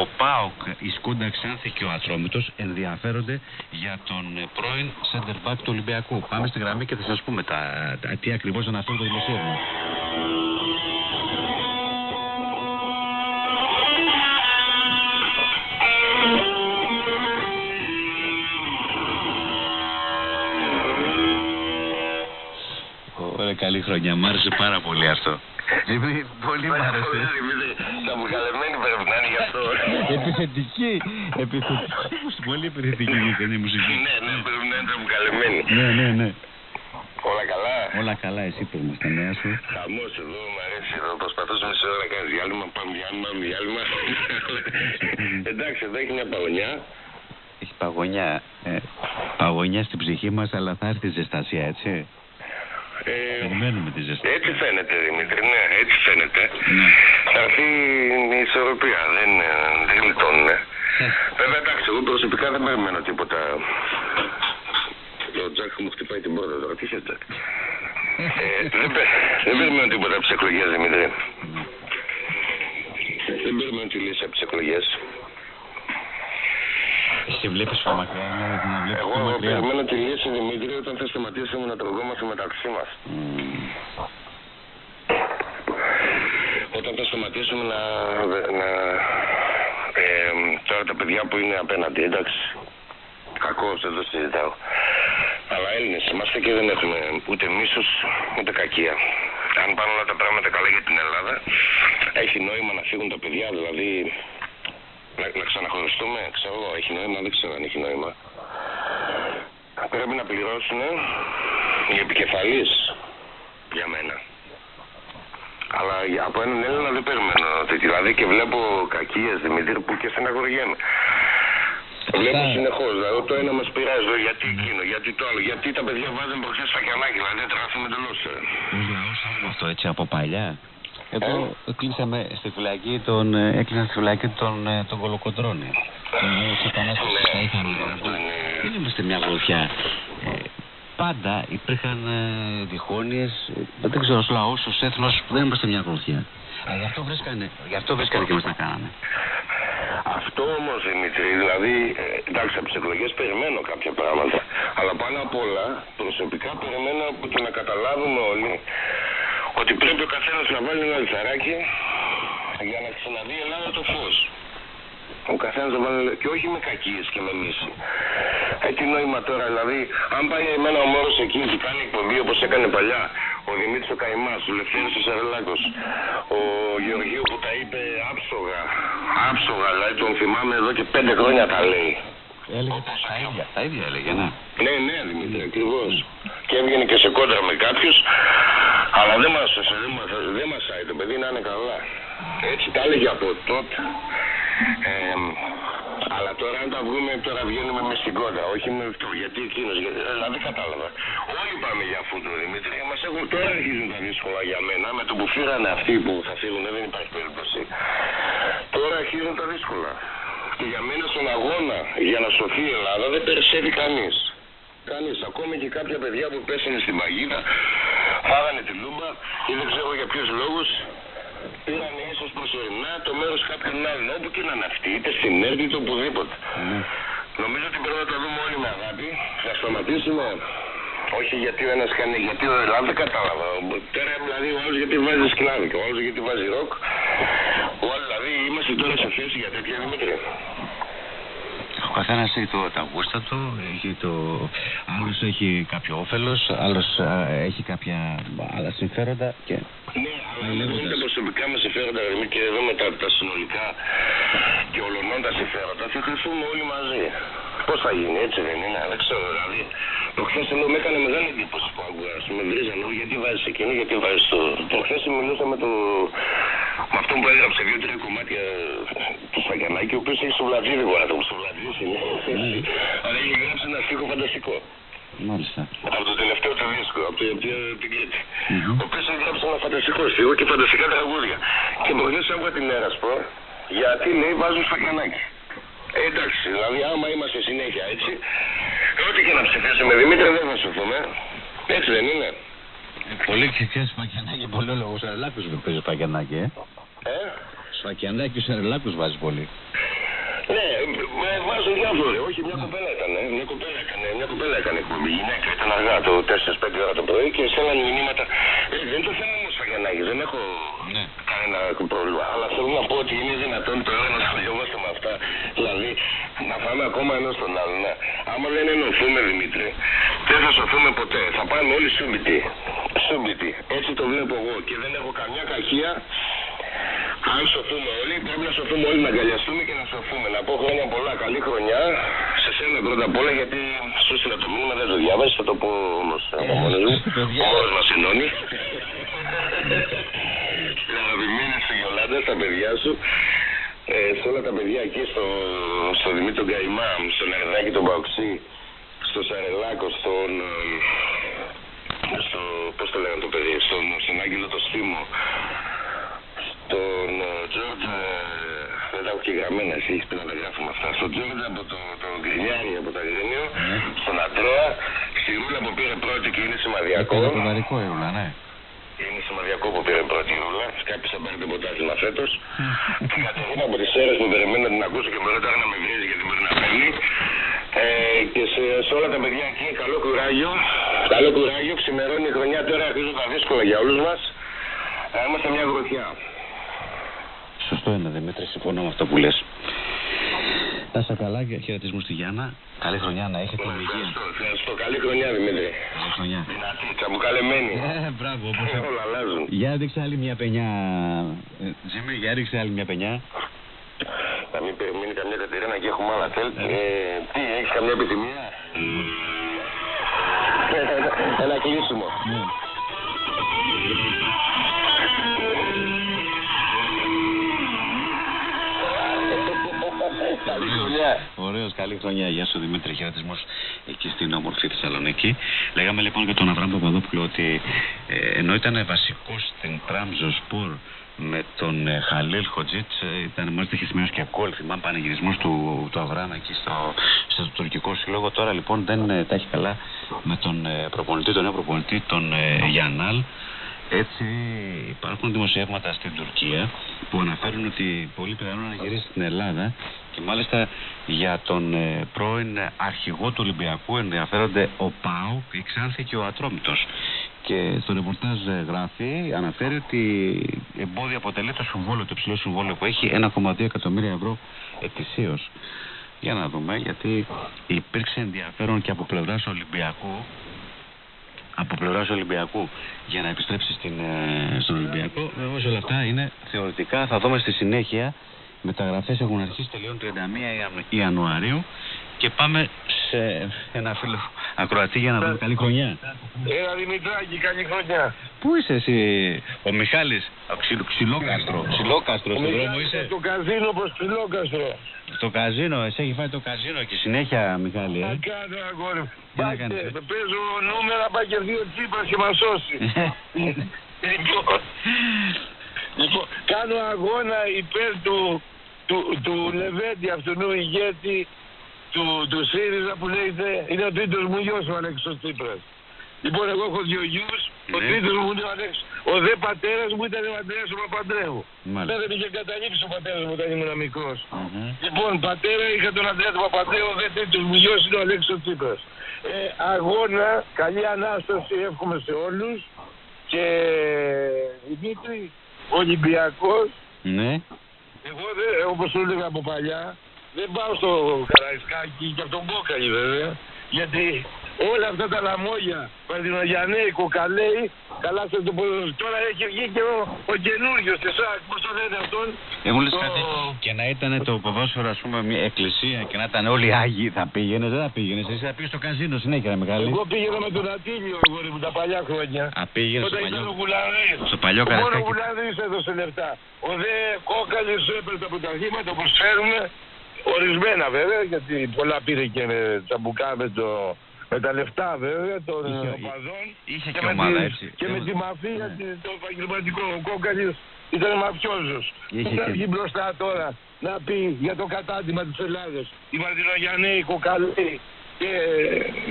ο ΠΑΟΚ, η Σκούντα Ξάνθη και ο Ατρόμητος ενδιαφέρονται για τον πρώην center back του Ολυμπιακού. Πάμε στη γραμμή και θα σας πούμε τα, τα, τι ακριβώς αναφέρει το δημοσίευμα. Καλή χρονιά. Μ' άρεσε πάρα πολύ αυτό. Δημήτρη, πολύ μ' άρεσε. Τα βγαλεμένη πρέπει να είναι γι' αυτό. Επιθετική. Επιθετική. Πολύ επιθετική είναι η μουσική. Ναι, ναι, πρέπει να είναι τα βγαλεμένη. Ναι, ναι, ναι. Όλα καλά. Όλα καλά, εσύ πες μας τα νέα σου. Χαμός εδώ, μου αρέσει εδώ. Προσπαθούσα μισή ώρα να κάνεις διάλειμμα. Πάμε διάλειμμα, διάλειμμα. Εντάξει, εδώ έχει μια παγωνιά. Έχει παγωνιά. Ε, παγωνιά στην ψυχή μας, αλλά θα έρθει η ζεστασία, έτσι. Ε, Περιμένουμε τη ζεστασία. έτσι φαίνεται, Δημήτρη, ναι, έτσι φαίνεται. Ναι. Θα έρθει η ισορροπία, δεν, ε, δεν γλιτώνουν. Βέβαια, εντάξει, εγώ προσωπικά δεν περιμένω τίποτα. Ο Τζακ μου χτυπάει την πόρτα τώρα. Τι είσαι, Τζακ. ε, δεν, πε- δεν περιμένω τίποτα από τις εκλογές, Δημήτρη. Δεν περιμένω τη λύση από τις εκλογές. Εσύ βλέπεις πιο μακριά, ναι, να βλέπεις Εγώ πιο μακριά. περιμένω τη λύση, Δημήτρη, όταν θα σταματήσουμε να τρογόμαστε μεταξύ μας. Μμμ. Όταν θα σταματήσουμε να. να ε, τώρα τα παιδιά που είναι απέναντι, εντάξει. Κακός, δεν το συζητάω. Αλλά Έλληνες είμαστε και δεν έχουμε ούτε μίσος ούτε κακία. Αν πάνε όλα τα πράγματα καλά για την Ελλάδα, έχει νόημα να φύγουν τα παιδιά, δηλαδή να, να ξαναχωριστούμε. Ξέρω εγώ, έχει νόημα, δεν ξέρω αν έχει νόημα. Πρέπει να πληρώσουν οι επικεφαλείς για μένα. Αλλά για- από έναν Έλληνα δεν περιμένω τέτοιο. Δηλαδή και βλέπω κακίες Δημήτρη που και στεναχωριέμαι. Βλέπω συνεχώς. Δηλαδή το ένα μας πειράζει, το γιατί εκείνο, γιατί το άλλο. Γιατί τα παιδιά βάζουν προχθές φακελάκι, δηλαδή δεν τραβάμε εντελώ. Ως λαός έχουμε αυτό έτσι από παλιά. Εδώ κλείσαμε στη φυλακή τον, ε, έκλεισαν στη φυλακή τον, ε, τον Κολοκοντρώνη. Τον νέο επανάσταση στα είχαν. Δεν είμαστε μια γροθιά. Ε, πάντα υπήρχαν ε, διχόνοιες, ε, δεν ξέρω, ως λαός, ως έθνος, δεν είμαστε μια γροθιά. Αλλά γι' αυτό βρίσκανε, γι' αυτό βρίσκανε και μας τα κάνανε. Αυτό όμως Δημήτρη, δηλαδή, ε, εντάξει, από τις εκλογές περιμένω κάποια πράγματα. Αλλά πάνω απ' όλα, προσωπικά περιμένω από το να καταλάβουμε όλοι ότι πρέπει ο καθένας να βάλει ένα λιθαράκι για να ξαναδεί η Ελλάδα το φως. Ο καθένας να βάλει. και όχι με κακίες και με μίση. Έχει νόημα τώρα, δηλαδή, αν πάει εμένα ο Μόρος εκεί που κάνει εκπομπή όπως έκανε παλιά, ο Δημήτρης ο Καϊμάς, ο Λευτέρης ο Σαρελάκος, ο Γεωργίου που τα είπε άψογα, άψογα, δηλαδή τον θυμάμαι εδώ και πέντε χρόνια τα λέει. Έλεγε τα ίδια. Τα ίδια έλεγε, ναι. Ναι, ναι, Δημήτρη, ακριβώς. Και έβγαινε και σε κόντρα με κάποιους, αλλά δεν μας δεν μας, δεν μασάει το παιδί να είναι καλά. Έτσι τα έλεγε από τότε. Ε, αλλά τώρα αν τα βγούμε, τώρα βγαίνουμε μες στην κόντρα, όχι με αυτό. Γιατί εκείνος, δηλαδή κατάλαβα. Όλοι πάμε για αυτό το Δημήτρη. Μας έχουν, τώρα αρχίζουν τα δύσκολα για μένα. Με το που φύγανε αυτοί που θα φύγουν, δεν υπάρχει περίπτωση. Τώρα αρχίζουν τα δύσκολα. Και για μένα στον αγώνα για να σωθεί η Ελλάδα δεν περισσεύει κανείς. Κανείς. Ακόμη και κάποια παιδιά που πέσανε στην παγίδα, φάγανε τη λούμπα ή δεν ξέρω για ποιους λόγους, πήραν ίσως προσωρινά το μέρος κάποιων άλλων. Όπου και να είναι αυτοί, είτε στην ΕΡΤ είτε οπουδήποτε. Νομίζω ότι πρέπει να το δούμε όλοι με αγάπη. Να σταματήσουμε. Όχι γιατί ο ένας κάνει, γιατί ο Ελλάδα δεν κατάλαβα. Τώρα δηλαδή ο άλλος γιατί βάζει σκλάβικο, ο άλλος γιατί βάζει ροκ. Ο άλλος δηλαδή είμαστε τώρα σε θέση για τέτοια Δημήτρη. Ο καθένας έχει το, τα γούστα του, έχει το... άλλος έχει κάποιο όφελος, άλλος α, έχει κάποια άλλα συμφέροντα και... Ναι, αλλά αν δούμε τα προσωπικά μα συμφέροντα δηλαδή, και δούμε τα, τα συνολικά και ολονών τα συμφέροντα, θα κρυφθούμε όλοι μαζί. Πώς θα γίνει, έτσι δεν είναι, δεν ξέρω. Δηλαδή, το χθε ενώ με έκανε μεγάλη εντύπωση που άκουγα. Α πούμε, βρίζανε «Ω, γιατί βάζεις εκείνο, γιατί βάζεις το. Το χθε μιλούσα με, το... με αυτόν που έγραψε δύο-τρία κομμάτια του Σφαγιανάκη, ο οποίος έχει στο βλατζίδικο να το στο βλατζίδι είναι. Αλλά έχει γράψει ένα στίχο φανταστικό. Μάλιστα. Από το τελευταίο του δίσκο, από το- από την- την Κρήτη. Μμμ. Ο οποίος έγραψε ένα φανταστικό στίχο και φανταστικά τραγούδια. Και προχθές άκουγα την Έρασπρο, γιατί λέει βάζουν σφαγιανάκι. Ε, εντάξει, δηλαδή άμα είμαστε συνέχεια έτσι, ό,τι και να ψηφίσουμε Δημήτρη δεν θα σωθούμε. Έτσι δεν είναι. Πολύ ξεφιάς πακιανάκι, πολύ λόγος. Σαρελάκος με παίζει πακιανάκι, ε. Ε; Σφακιανάκι και Σαρελάκους βάζει πολύ. Ναι, με βάζουν διάφοροι. Όχι, μια κοπέλα ήταν. Μια κοπέλα έκανε, μια κοπέλα έκανε εκπομπή. Γυναίκα ήταν αργά το 4-5 ώρα το πρωί και στέλναν μηνύματα. Ε, δεν το θέλω όμως Σφακιανάκι, δεν έχω Ναι. κανένα πρόβλημα. Αλλά θέλω να πω ότι είναι δυνατόν τώρα να ασχολιόμαστε με αυτά. Δηλαδή, να φάμε ακόμα ένα στον άλλον. Ναι. Άμα δεν ενωθούμε, Δημήτρη, δεν θα σωθούμε ποτέ. Θα πάμε όλοι σούμπιτοι. Σούμπιτοι. Έτσι το βλέπω εγώ και δεν έχω καμιά κακία. Αν σωθούμε όλοι, πρέπει να σωθούμε όλοι να αγκαλιαστούμε και να σωθούμε. Να πω χρόνια πολλά, καλή χρονιά. Σε σένα πρώτα απ' όλα, γιατί σου στείλα το μήνυμα, δεν το διάβασες, θα το πω όμως από μόνος μου. παιδιά. Ο μόνος μας ενώνει. Στην αγαπημένη σου Γιολάντας, στα παιδιά σου. Ε, σε όλα τα παιδιά εκεί στο, στο Δημήτρη Καϊμά, στον Ερδάκη τον Παοξή, στο Σαρελάκο, στον. ε, στο, πώς το λέγανε το παιδί, στον, στον Άγγελο το Στήμο, στον Τζόρτζ, δεν τα έχω και γραμμένα, εσύ έχεις πει να τα γράφουμε αυτά, στον Τζόρτζ από το, το Γκρινιάρι, από το Αγρίνιο, στον Αντρέα, στη Ρούλα που πήρε πρώτη και είναι σημαδιακό. Έκανε το βαρικό η Ρούλα, ναι. Είναι σημαδιακό που πήρε πρώτη η Ρούλα. Κάποιος θα πάρει το ποτάσμα φέτος. Την Κατερίνα από τις αίρες που περιμένω να την ακούσω και μπορεί τώρα να με βρίζει γιατί μπορεί να παίρνει. Ε, και σε, σε όλα τα παιδιά εκεί, καλό κουράγιο. Καλό κουράγιο. Ξημερώνει η χρονιά τώρα, αρχίζουν τα δύσκολα για όλους μας. Ε, είμαστε μια γροθιά. Σωστό είναι, Δημήτρη, συμφωνώ με αυτό που λες. Να είσαι καλά και χαιρετισμού στη Γιάννα. Καλή χρονιά να έχετε υγεία. Ευχαριστώ, ευχαριστώ. Καλή χρονιά, Δημήτρη. Καλή χρονιά. Δυνατή, τσαμπουκαλεμένη. Ε, μπράβο, όπως Ε, Όλα αλλάζουν. Για ρίξε άλλη μια πενιά. Ε, Τζίμι, για ρίξε άλλη μια πενιά. Να μην περιμένει καμιά Κατερίνα και έχουμε άλλα θέλ. Ε, τι, έχεις καμιά επιθυμία; Ένα κλείσιμο. Χρονιά. Ωραίος, καλή χρονιά. Γεια σου Δημήτρη, χαιρετισμός εκεί στην όμορφη Θεσσαλονίκη. Λέγαμε λοιπόν για τον Αβραάμ Παπαδόπουλο ότι ε, ενώ ήταν βασικός στην Τραμζο Σπορ με τον ε, Χαλίλ Χοτζίτ, ε, ήταν μάλιστα είχε σημειώσει και γκολ. Θυμάμαι πανηγυρισμός του, του Αβραάμ εκεί στο, στο τουρκικό σύλλογο. Τώρα λοιπόν δεν ε, τα έχει καλά με τον ε, προπονητή, τον νέο προπονητή, τον ε, Γιαννάλ. Έτσι υπάρχουν δημοσιεύματα στην Τουρκία που αναφέρουν ότι πολύ πιθανό να γυρίσει στην Ελλάδα και μάλιστα για τον ε, πρώην αρχηγό του Ολυμπιακού ενδιαφέρονται ο ΠΑΟ, η Ξάνθη και ο Ατρόμητος. Και στο ρεπορτάζ ε, γράφει, αναφέρει ότι εμπόδιο αποτελεί το συμβόλαιο, το υψηλό συμβόλαιο που έχει 1,2 εκατομμύρια ευρώ ετησίως. Για να δούμε, γιατί υπήρξε ενδιαφέρον και από πλευράς Ολυμπιακού από πλευράς Ολυμπιακού για να επιστρέψει στην, ε, στον Ολυμπιακό. Βεβαίω όλα αυτά είναι θεωρητικά. Θα δούμε στη συνέχεια. Μεταγραφές έχουν αρχίσει, τελειώνουν 31 Ιανου- Ιανουαρίου και πάμε σε ένα φίλο ακροατή για να δούμε καλή χρονιά. Έλα Δημητράκη, καλή χρονιά. Πού είσαι εσύ, ο Μιχάλης, ο ξυλο, ξυλόκαστρο, ξυλόκαστρος, στον δρόμο είσαι; Το καζίνο προς Ψιλόκαστρο. Στο καζίνο, εσύ έχει φάει το καζίνο και συνέχεια, Μιχάλη, Να ε. κάνω αγόρι μου. Τι να Πάτε, κάνεις, ε; Παίζω νούμερα, πάει και δύο τσίπρας και μας σώσει. Λοιπόν, λοιπόν, κάνω αγώνα υπέρ του, του, του Λεβέντη, αυτού του ηγέτη του, του ΣΥΡΙΖΑ που λέγεται, είναι ο τρίτος μου γιος ο Αλέξος Τσίπρας. Λοιπόν, εγώ έχω δύο γιους, ο Ναι. τρίτος μου είναι ο Αλέξος. Ο δε πατέρας μου ήταν ο Αντρέας ο Παπαντρέου. Μάλιστα. Δεν είχε καταλήξει ο πατέρας μου όταν ήμουν μικρός. Μμμ. Λοιπόν, πατέρα είχα τον Αντρέα του Παπαντρέου, ο δε τρίτος μου γιος είναι ο Αλέξος Τσίπρας. Ε, αγώνα, καλή Ανάσταση εύχομαι σε όλους και Δημήτρη, Ολυμπιακός, Ναι. Εγώ δεν, όπως σου έλεγα από παλιά, δεν πάω στο Καραϊσκάκι και από τον Μπόκαλη βέβαια, γιατί όλα αυτά τα λαμόγια, Παντινογιαννέη, Κοκαλέη, καλά σε το ποδοσφαίρο. Τώρα έχει βγει και ο, ο καινούριος της ΣΑΚ, πώς το λένε αυτόν. Ε, μου λες Το- κάτι, και να ήταν το ποδόσφαιρο, ας πούμε, μια εκκλησία και να ήταν όλοι Άγιοι, θα πήγαινες, δεν θα πήγαινες. Εσύ θα πήγες στο καζίνο συνέχεια, ρε Μιχάλη. Εγώ πήγαινα με τον Ατήλιο, αγόρι μου, τα παλιά χρόνια. Α, πήγαινες στο Όταν ήταν ο παλιό. Γουλανδής. Στο παλιό Μόνο ο Καραϊσκάκι. Γουλανδής έδωσε λεφτά. Ο δε κόκαλης σου έπαιρνε τα πρωταθλήματα όπως ξέρουμε. Ορισμένα βέβαια, γιατί πολλά πήρε και με τσαμπουκά με, το, με τα λεφτά βέβαια των Είχε- οπαδών. Είχε και, με ομάδα τη- έτσι. Και με τη μαφία, τη- το επαγγελματικό. Ο κόκαλης ήταν μαφιόζος. Είχε Που θα και- βγει μπροστά τώρα να πει για το κατάντημα της Ελλάδας. Η Μαρτινογιαννέη, η Κοκαλή, Και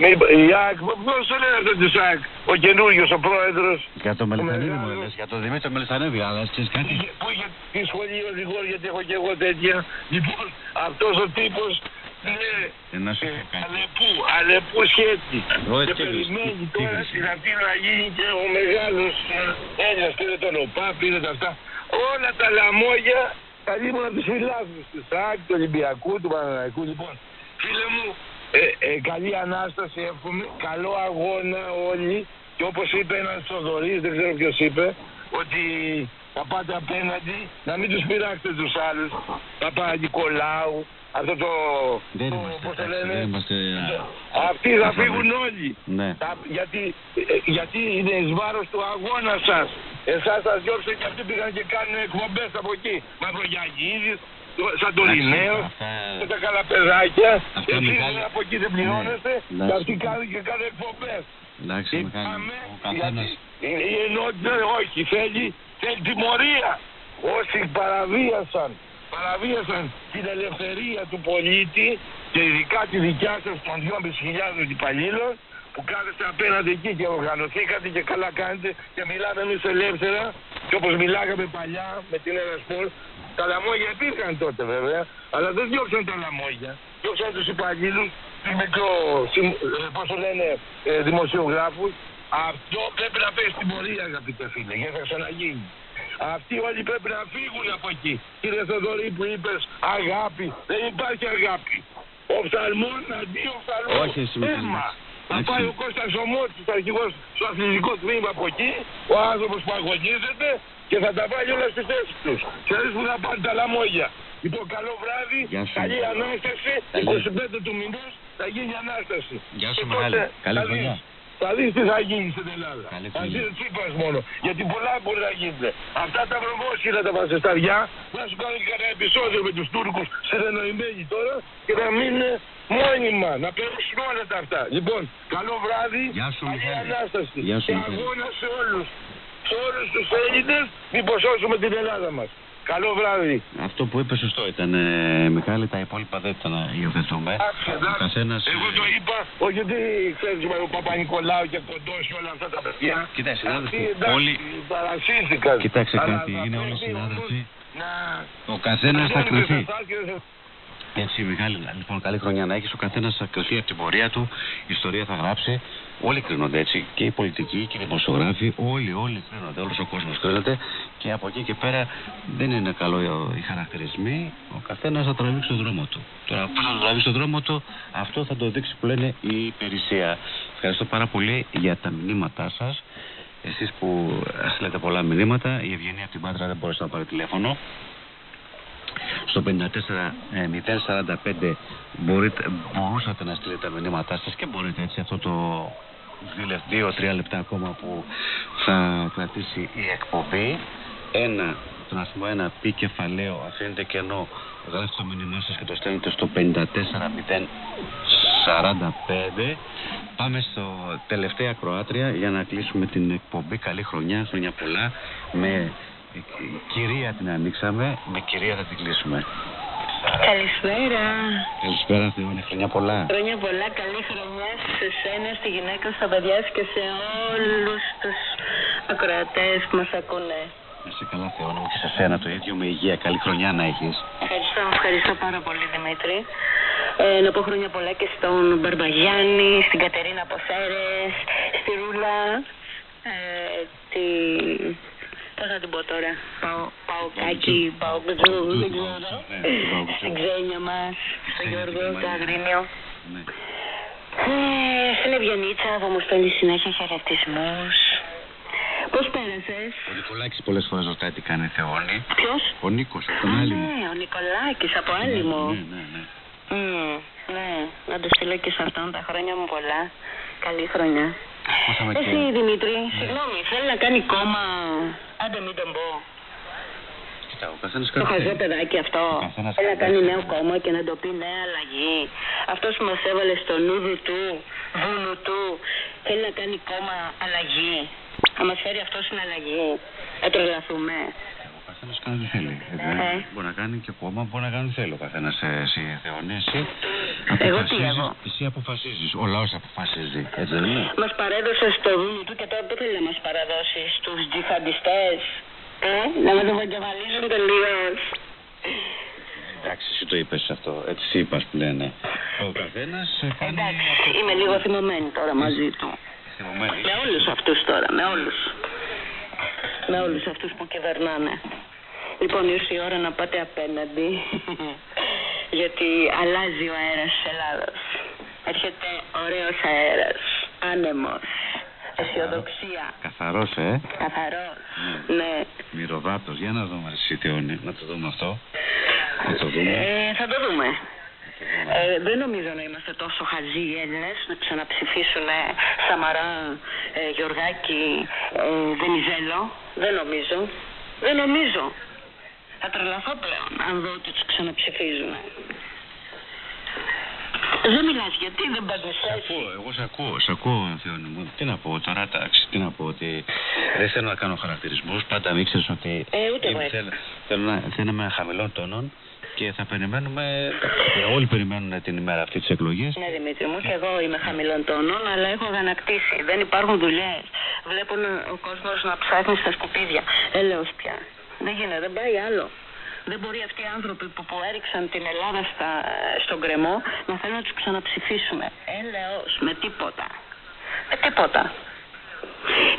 με η ΑΕΚ, πώς το λένε αυτό της ΑΕΚ, ο καινούριος, ο πρόεδρος; Για το Μελισανίδη μου μεγάλος. λες, για το Δημήτρη Μελισανίδη, αλλά ξέρεις κάτι. Που είχε τη σχολή οδηγό, γιατί έχω και εγώ τέτοια. Λοιπόν, αυτός ο τύπος ναι, Ε, να σου ε, πω κάτι. αλεπού, αλεπού σχέτη. Ω, Και τι βρίσκει, περιμένει τι τώρα βρίσκει. στην αυτή να γίνει και ο μεγάλος ε, Έλληνας. Πήρε τον ΟΠΑ, πήρε τα αυτά. Όλα τα λαμόγια θα λείπουν από τους φιλάθλους του ΣΑΚ, του Ολυμπιακού, του Παναναϊκού. Λοιπόν, φίλε μου, ε, ε, καλή Ανάσταση εύχομαι, καλό αγώνα όλοι και όπως είπε ένας Θοδωρής, δεν ξέρω ποιος είπε, ότι θα πάτε απέναντι, να μην τους πειράξετε τους άλλους, Παπα-Νικολάου, αυτό το... Δεν το- είμαστε, πώς το εντάξει, λένε, δεν είμαστε... αυτοί θα φύγουν όλοι. Ναι. Τα- γιατί, ε, γιατί είναι εις βάρος του αγώνα σας. Εσάς σας διώξετε και αυτοί πήγαν και κάνουν εκπομπές από εκεί. Μαυρογιαγίδης, το- σαν το Εντάξει, Λινέος, αυτά- και τα καλαπεδάκια. Αυτά Εσείς μεγάλη- από εκεί δεν πληρώνεστε Ναι, και εντάξει. αυτοί κάνουν και κάνουν εκπομπές. Εντάξει, Μιχάλη, Είπαμε, ο καθένας... γιατί η- η ενότητα όχι, θέλει, θέλει τιμωρία. Όσοι παραβίασαν, παραβίασαν την ελευθερία του πολίτη και ειδικά τη δικιά σας των 2.500 υπαλλήλων που κάθεστε απέναντι εκεί και οργανωθήκατε και καλά κάνετε και μιλάμε εμείς ελεύθερα και όπως μιλάγαμε παλιά με την Ερασπορ τα λαμόγια υπήρχαν τότε βέβαια αλλά δεν διώξαν τα λαμόγια διώξαν τους υπαλλήλους τους μικρό, συμ- ε, πώς το λένε, ε, δημοσιογράφους αυτό πρέπει να πέσει στην πορεία αγαπητέ φίλε γιατί θα ξαναγίνει αυτοί όλοι πρέπει να φύγουν από εκεί. Κύριε Θοδωρή που είπες αγάπη. Δεν υπάρχει αγάπη. Οφθαλμόν αντί οφθαλμόν. Όχι, εσύ με Αίμα. κάνεις. Θα Εντάξει. πάει ο Κώστας Ζωμότης, αρχηγός στο αθλητικό τμήμα από εκεί, ο άνθρωπος που αγωνίζεται και θα τα βάλει όλα στη θέση τους. Ξέρεις που θα πάνε τα λαμόγια. Λοιπόν, καλό βράδυ, Γεια σου. καλή Ανάσταση, Καλή. 25 του μηνός θα γίνει Ανάσταση. Γεια σου, Και Μεγάλη. τότε Καλή θα χρονιά. Δεις- Θα δεις τι θα γίνει στην Ελλάδα. Καλή Θα χρονιά. δεις Τσίπρας μόνο. Γιατί πολλά μπορεί να γίνουν. Αυτά τα βρωμόσχυλα τα βασισταριά να σου κάνουν και κανένα επεισόδιο με τους Τούρκους συνεννοημένοι τώρα και να μείνουν μόνιμα. Να περάσουν όλα τα αυτά. Λοιπόν, καλό βράδυ. Γεια σου, καλή Μιχάλη. Ανάσταση. Γεια σου, και Μιχάλη. αγώνα σε όλους. Σε όλους τους Έλληνες μήπως σώσουμε την Ελλάδα μας. Καλό βράδυ. Αυτό που είπες σωστό ήταν, ε, Μιχάλη, τα υπόλοιπα δεν ήταν να υιοθετούμε. Εντάξει, Ο εντάξει. καθένας... Εγώ το είπα, όχι ότι ξέρεις με ο Παπα-Νικολάου και κοντός και όλα αυτά τα παιδιά. Κοίτα, συνάδελφοι, Αυτοί, εντάξει, όλοι- παρασύρθηκαν. Κοίταξε Αλλά κάτι, θα είναι όλοι πρέπει συνάδελφοι. όμως Να... Ο καθένας θα να δίνετε κρυθεί. σε εσάς και σε- Έτσι, Μιχάλη, λοιπόν, καλή χρονιά να έχεις. Ο καθένας θα κρυθεί από την πορεία του. Η ιστορία θα γράψει. Όλοι κρίνονται έτσι. Και οι πολιτικοί και οι δημοσιογράφοι. Όλοι, όλοι κρίνονται. Όλος ο κόσμος κρίνεται. Και από εκεί και πέρα δεν είναι καλό οι χαρακτηρισμοί. Ο καθένας θα τραβήξει τον δρόμο του. Τώρα, πώς θα τραβήξει τον δρόμο του, αυτό θα το δείξει που λένε η υπηρεσία. Ευχαριστώ πάρα πολύ για τα μηνύματά σας. Εσείς που στείλετε πολλά μηνύματα, η Ευγενία από την Πάτρα δεν μπορούσε να πάρει τηλέφωνο στο 54-045 μπορείτε, μπορούσατε να στείλετε τα μηνύματά σας και μπορείτε έτσι αυτό το 2-3 λεπτά ακόμα που θα κρατήσει η εκπομπή. Ένα, το να πούμε ένα πι κεφαλαίο αφήνετε κενό γράφετε το μήνυμά σας και το στέλνετε στο 54-045 πάμε στο τελευταία Κροάτρια για να κλείσουμε την εκπομπή. Καλή χρονιά, χρόνια πολλά. Με ε, κυρία την ανοίξαμε. Με κυρία θα την κλείσουμε. Καλησπέρα. Καλησπέρα Θεόνη, χρονιά πολλά. Χρόνια πολλά, καλή χρονιά σε σένα, στη γυναίκα, στα παιδιά σου και σε όλους τους ακροατές που μας ακούνε. Να είσαι καλά Θεόνη μου και σε σένα το ίδιο. Με υγεία, καλή χρονιά να έχεις. Ευχαριστώ, ευχαριστώ πάρα πολύ Δημήτρη. Ε, να πω χρόνια πολλά και στον Μπαρμπαγιάννη, στην Κατερίνα Ποσέρες, στη Ρούλα, ε, τη... Πώς να την πω τώρα, Παο, Παοκάκι, Παοκουτζού, δεν ξέρω. Ναι, Παοκουτζού. Στην Ξένια μας, στον Ξένια, Γιώργο, την το Μαρία. Αγρίνιο. ναι. Ε, στην Ευγενίτσα που μου στέλνει συνέχεια χαιρετισμούς. Πώς πέρασες; Ο Νικολάκης πολλές φορές ρωτάει τι κάνει Θεόνη Ποιος; Ο Νίκος, από τον Α, άλλη μου ναι, ο Νικολάκης από άλλη μου. Ναι, ναι, ναι Μμμ, ναι, να του στείλω και σε αυτόν τα χρόνια μου πολλά. Καλή χρονιά. Ακούσαμε Εσύ και Δημήτρη, συγγνώμη, θέλει να κάνει κόμμα. Άντε μην τον πω. Κοίτα, ο καθένας Το κάτι χαζό θέλει. παιδάκι αυτό. Ο καθένας Θέλει να κάτι κάνει θέλει. νέο κόμμα και να το πει νέα αλλαγή. Αυτός που μας έβαλε στο νούδου του, δούνου του, θέλει να κάνει κόμμα αλλαγή. Θα μας φέρει αυτός στην αλλαγή. Θα τρελαθούμε. Ο καθένας κάνει ό,τι θέλει. Ε. Μπορεί να κάνει και κόμμα, μπορεί να κάνει ό,τι θέλει ο καθένας. ε, Εσύ, Θεόνη, εσύ. Εγώ τι εγώ. Εσύ αποφασίζεις. Ο λαός αποφασίζει. Έτσι δεν είναι; Μας παρέδωσε στο δούλο του και τώρα πού θέλει να μας παραδώσει στους τζιχαντιστές; Ε, να με το βαγκεβαλίζουν τελείως. Εντάξει, εσύ το είπες αυτό. Έτσι είπα που λένε. Ο καθένας. Εντάξει, είμαι λίγο θυμωμένη τώρα μαζί του. Θυμωμένης. Με όλους αυτούς τώρα, με όλους. Με όλους αυτούς που κυβερνάνε. Λοιπόν, ήρθε η ώρα να πάτε απέναντι. Γιατί αλλάζει ο αέρας της Ελλάδας. Έρχεται ωραίος αέρας. Άνεμος. Αισιοδοξία. Καθαρός, ε. Καθαρός. Ναι. Μυρωδάτος. Για να δούμε, εσύ τι όνει. Να το δούμε αυτό. Να το δούμε. Ε, θα το δούμε. Ε, δεν νομίζω να είμαστε τόσο χαζοί οι Έλληνες να ξαναψηφίσουν ε, Σαμαρά, ε, Γεωργάκη, ε, Βενιζέλο. Δεν νομίζω. Δεν νομίζω. Θα τρελαθώ πλέον αν δω ότι τους ξαναψηφίζουν. Δεν μιλάς γιατί δεν πας με Σ' θέση. ακούω, εγώ σε ακούω, σε ακούω, Θεόνι μου. Τι να πω τώρα, εντάξει, τι να πω, ότι δεν θέλω να κάνω χαρακτηρισμούς, πάντα μην ξέρεις ότι... Ε, ούτε εγώ είμαι- έτσι. θέλω, θέλω να θέλουμε χαμηλών τόνων και θα περιμένουμε, ε, όλοι περιμένουν την ημέρα αυτή της εκλογής. Ναι, Δημήτρη μου, και εγώ είμαι χαμηλών τόνων, αλλά έχω αγανακτήσει. Δεν υπάρχουν δουλειές. Βλέπουν ο κόσμος να ψάχνει στα σκουπίδια. Έλεος πια. Δεν γίνεται, δεν πάει άλλο. Δεν μπορεί αυτοί οι άνθρωποι που, που έριξαν την Ελλάδα στα, στον κρεμό να θέλουν να τους ξαναψηφίσουμε. Έλεος, με τίποτα. Με τίποτα.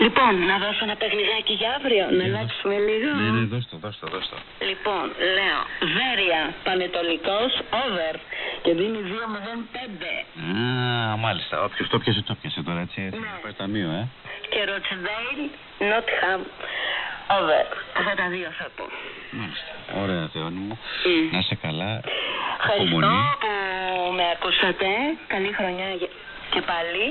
Λοιπόν, να δώσω ένα παιχνιδάκι για αύριο, να αλλάξουμε λίγο. Ναι, ναι, δώσ' το, δώσ' το, δώσ' το. Λοιπόν, λέω, Βέρεια, Πανετολικός, over. Και δίνει 2-0-5. Α, μάλιστα, όποιος το πιασε, το πιασε τώρα, έτσι, έτσι, Ναι. πάει ταμείο, ε. Και Ρότσεντέιλ, Νότχαμ, over. Αυτά τα δύο θα πω. Μάλιστα. Ωραία, Θεόνι μου. Μμ. Να είσαι καλά. Ευχαριστώ Υπομονή. που με ακούσατε. Καλή χρονιά για- και πάλι.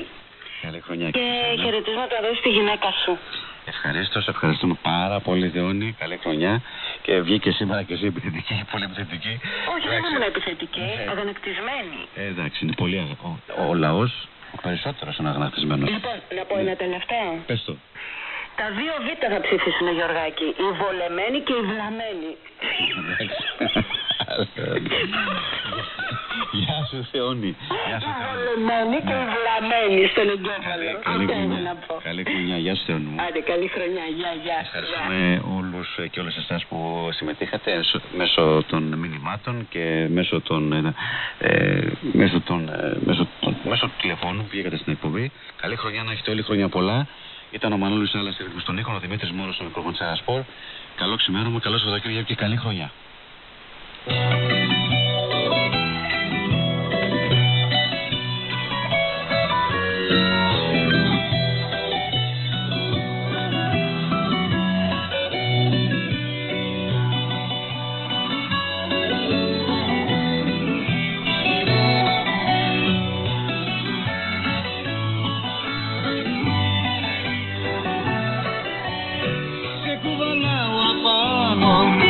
Καλή χρονιά. Και εσένα. χαιρετίσματα εδώ στη γυναίκα σου. Ευχαρίστω, σε ευχαριστούμε πάρα πολύ, Θεόνι. Καλή χρονιά. Και βγήκε σήμερα και εσύ επιθετική, πολύ επιθετική. Όχι, δεν Εντάξει. ήμουν επιθετική, Ναι. αγανακτισμένη. Ε, εντάξει, είναι πολύ αγα... Ο, ο λαός, ο περισσότερος είναι αγανακτισμένο. Λοιπόν, να πω ένα τελευταίο. Πες το. Τα δύο Β θα ψηφίσουν Γιωργάκη. Οι βολεμένοι και οι βλαμμένοι. Γεια σου, Θεόνι. Γεια σου, Οι Θεόνι. βολεμένοι και οι βλαμμένοι στον εγκέφαλο. Καλή Αυτό ήθελα χρονιά. να πω. Καλή χρονιά. Γεια σου, Θεόνι μου. Άντε, καλή χρονιά. Γεια, γεια. γεια. Ευχαριστούμε όλους και όλες εσάς που συμμετείχατε έσω- μέσω των μηνυμάτων και μέσω των, ε, ε, μέσω των, ε, μέσω των, μέσω του τηλεφώνου που βγήκατε στην εκπομπή. Καλή χρονιά να έχετε όλη χρονιά πολλά. Ήταν ο Μανώλης Άλλας στον ήχο, ο Δημήτρης Μόρος στο μικρόφωνος της Αγασπορ. Καλό ξημέρωμα, καλό Σαββατοκύριακο και καλή χρονιά. one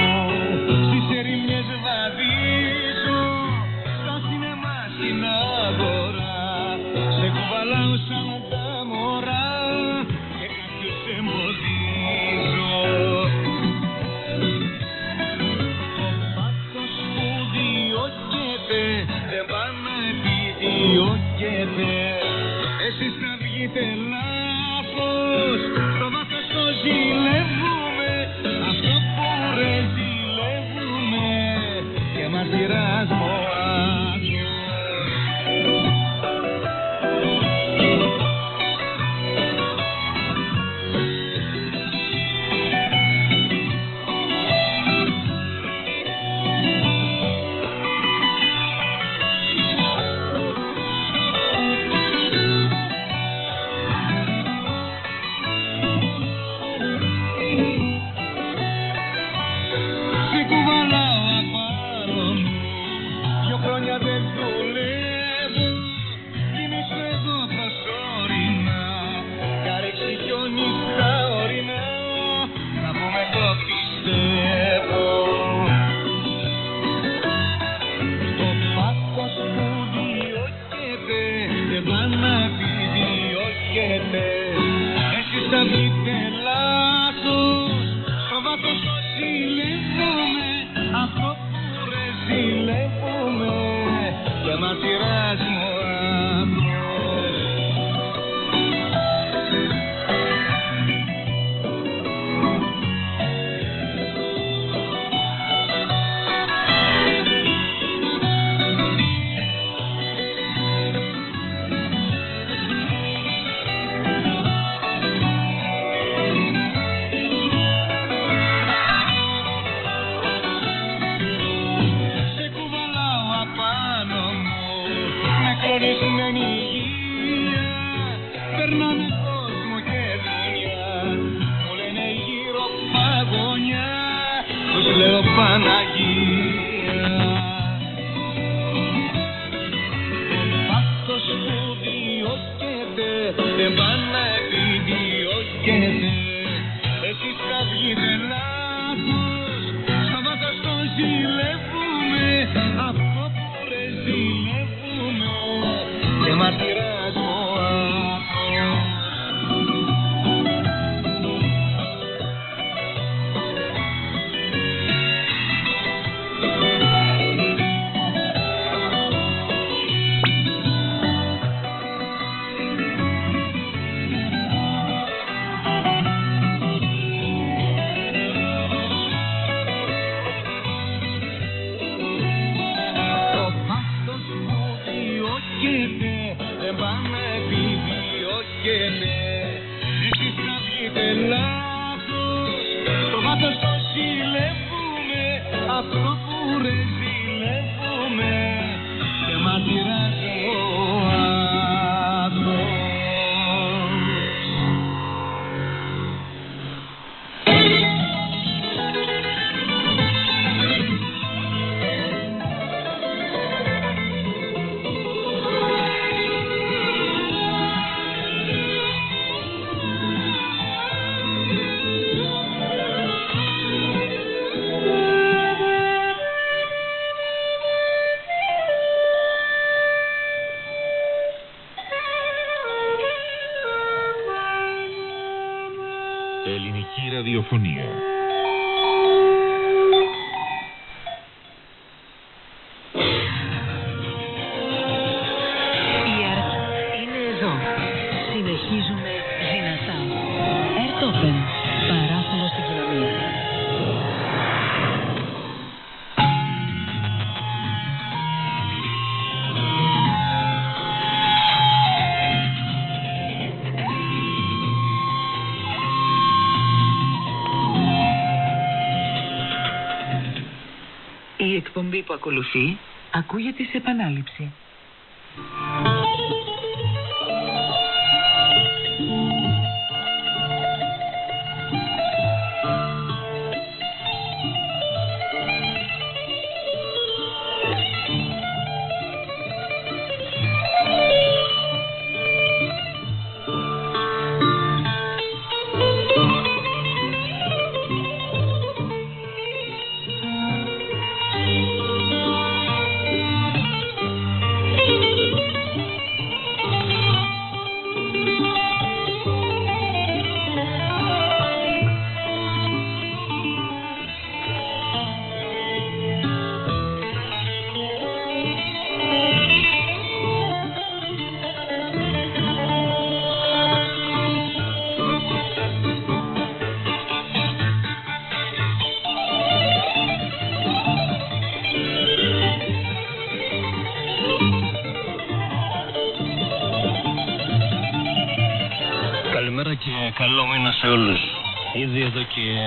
που ακολουθεί ακούγεται σε επανάληψη.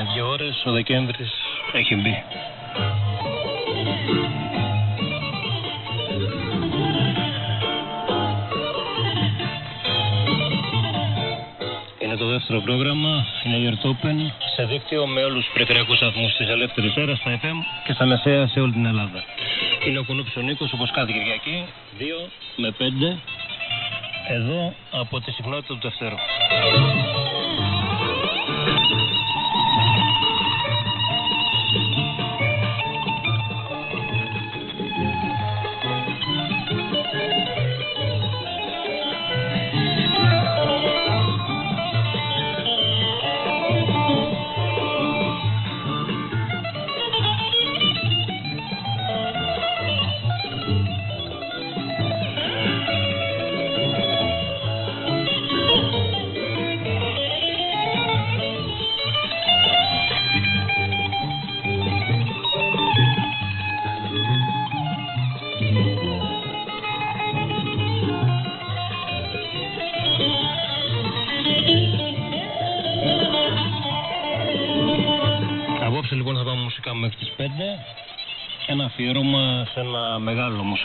Δύο ώρες ο Δεκέμβρης έχει μπει. Είναι το δεύτερο πρόγραμμα, είναι η Earth Open, σε δίκτυο με όλους τους περιφερειακούς σταθμούς της ελεύθερης αέρας, στα FM και στα μεσαία σε όλη την Ελλάδα. Είναι ο Κουνούπης ο Νίκος, όπως κάθε Κυριακή, 2 με 5, εδώ από τη συχνότητα του Δευτέρου.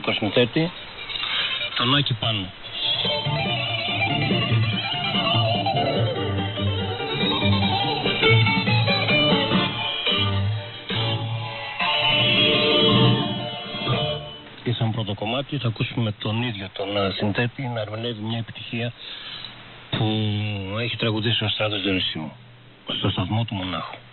Ένα αφιέρωμα σε ένα μεγάλο μουσικό συνθέτη τον Άκη Πάνο. Και σαν πρώτο κομμάτι θα ακούσουμε τον ίδιο τον ε, συνθέτη να ερμηνεύει μια επιτυχία που έχει τραγουδήσει ο Στράτος Διονυσίου στο σταθμό του Μονάχου.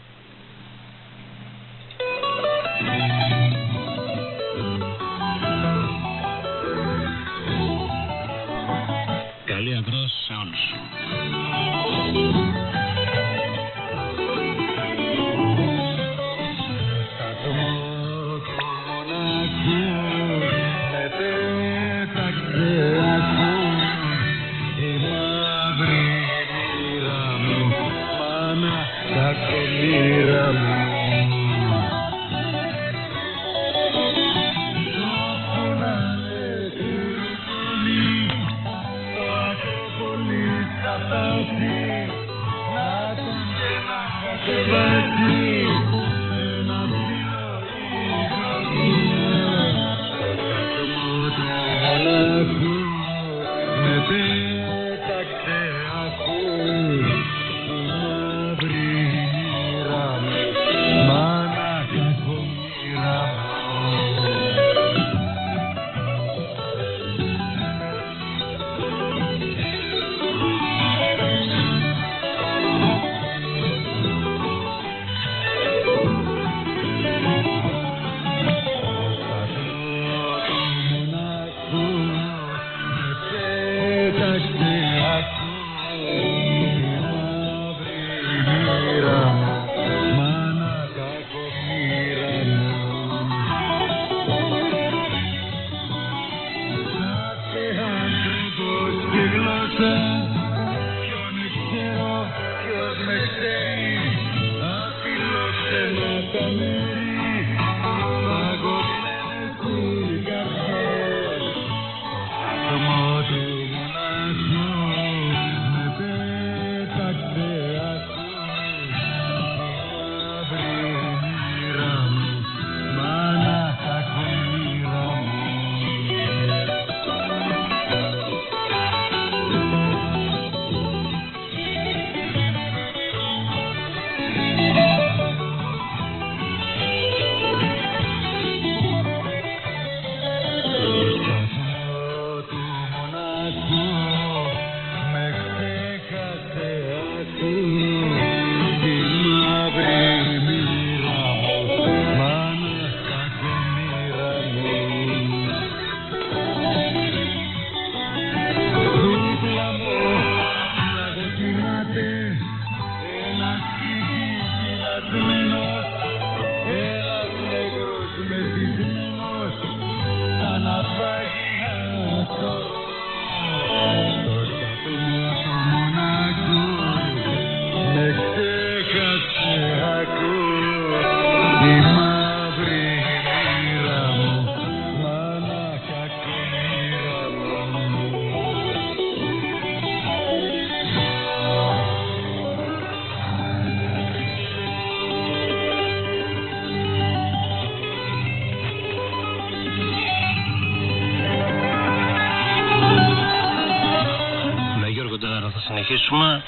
Συνεχίσουμε.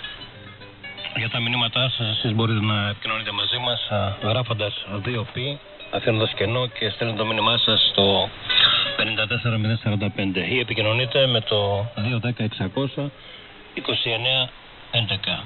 Για τα μηνύματά σας εσείς μπορείτε να επικοινωνείτε μαζί μας α, γράφοντας 2P, αφήνοντας κενό και στέλνετε το μήνυμά σας στο 54045 ή επικοινωνείτε με το 210 600 29 11.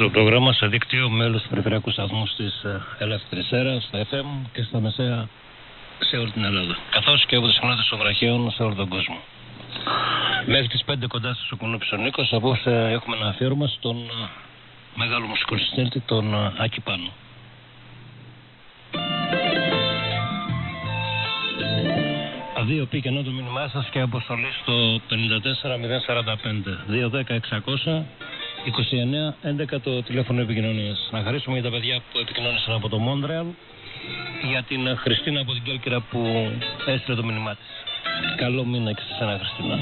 Ερτόπ ένα δεύτερο πρόγραμμα σε δίκτυο με όλους τους περιφερειακούς σταθμούς της ε, Ελεύθερης Αέρας, στα FM και στα μεσαία σε όλη την Ελλάδα. Καθώς και από τις συχνότητες των βραχίων σε όλο τον κόσμο. Μέχρι τις 5 κοντά στο Κουνούπης ο Νίκος, απόψε έχουμε ένα αφιέρωμα στον ε, μεγάλο μουσικό συνέλτη, τον ε, Άκη Πάνο. Δύο πει και ενώ το μήνυμά σας και αποστολή στο 54045. 210 600 29 11 το τηλέφωνο επικοινωνίας. Να χαρίσουμε για τα παιδιά που επικοινώνησαν από το Μόντρεαλ. Για την Χριστίνα από την Κέρκυρα που έστειλε το μήνυμά της. Καλό μήνα και σε εσένα, Χριστίνα.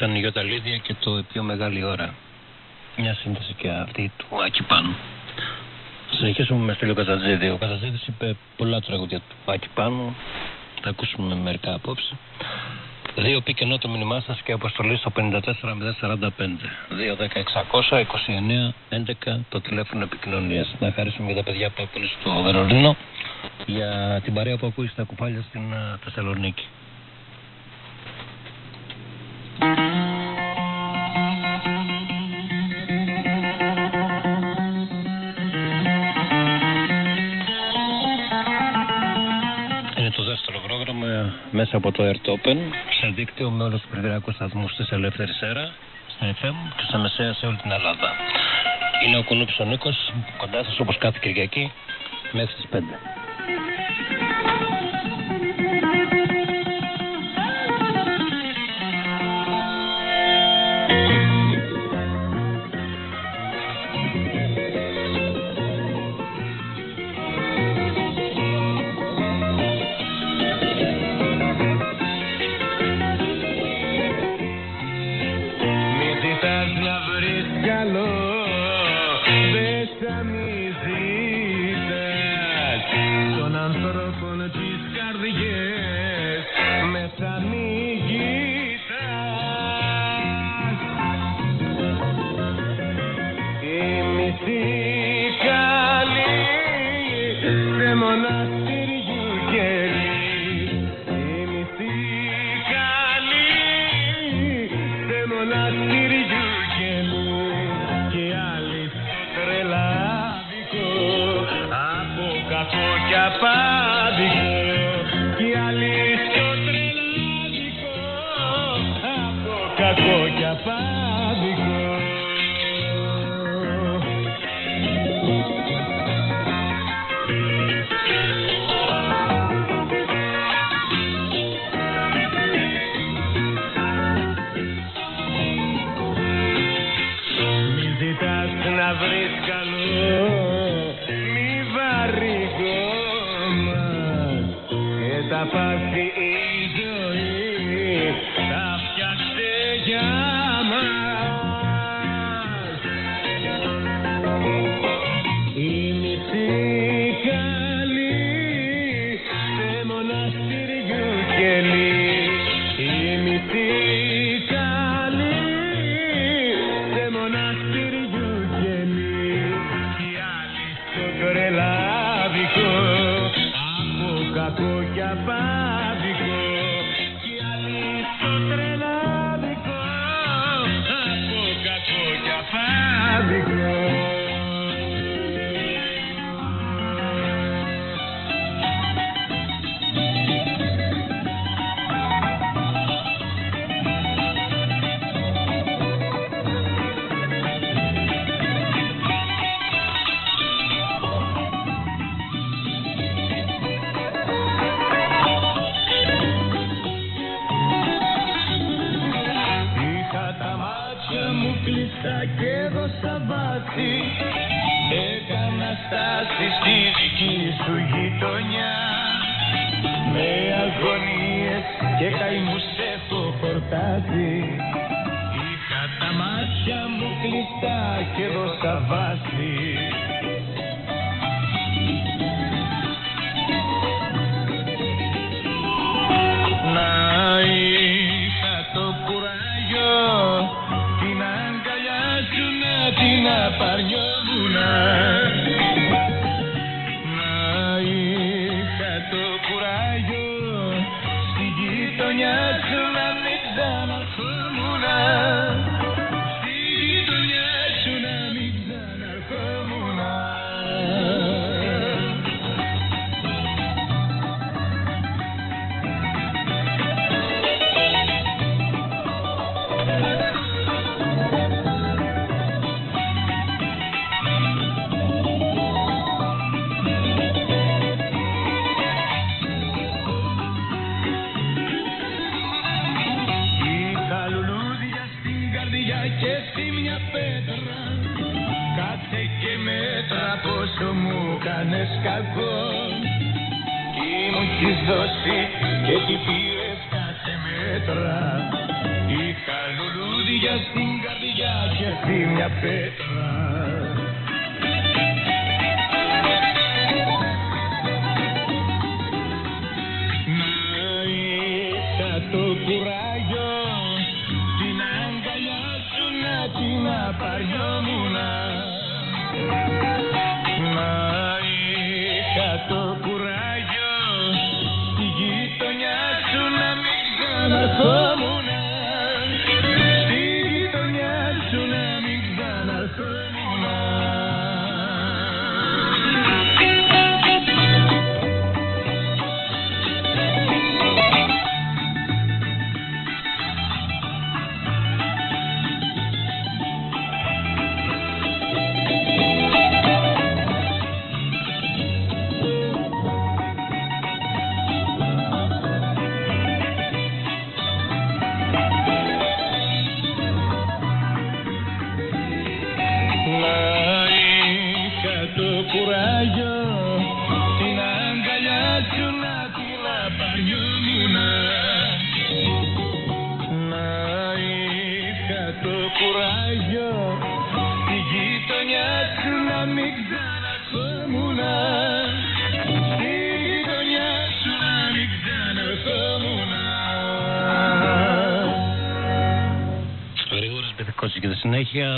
Ήταν η Γιωταλίδια και το πιο μεγάλη ώρα. Μια σύνθεση και αυτή του Άκη Πάνου. συνεχίσουμε με Στέλιο Κατατζίδη. Ο Κατατζίδης είπε πολλά τραγούδια του Πάκη πάνω. Θα ακούσουμε μερικά απόψε. Δύο πει κενό το μήνυμά σας και αποστολή στο 54045. 2, 10, 600, 29, 11 το τηλέφωνο επικοινωνίας. Να ευχαριστούμε για τα παιδιά που ακούνε στο Βερολίνο για την παρέα που ακούει στα κουφάλια στην uh, Θεσσαλονίκη. Μέσα από το Open σε δίκτυο με όλους τους περιφερειακούς σταθμούς της Ελεύθερης Έρα στα FM και στα μεσαία σε όλη την Ελλάδα. Είναι ο Κουνούπης ο Νίκος, κοντά σας όπως κάθε Κυριακή μέχρι τις 5.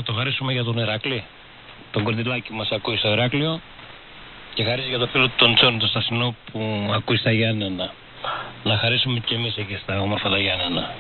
να το χαρίσουμε για τον Ερακλή. Τον κορδιλάκι που μας ακούει στο Εράκλειο. Και χαρίζει για το φίλο του τον Τσόνι, τον Στασινό που ακούει στα Γιάννενα. Να χαρίσουμε και εμείς εκεί στα όμορφα τα Γιάννενα.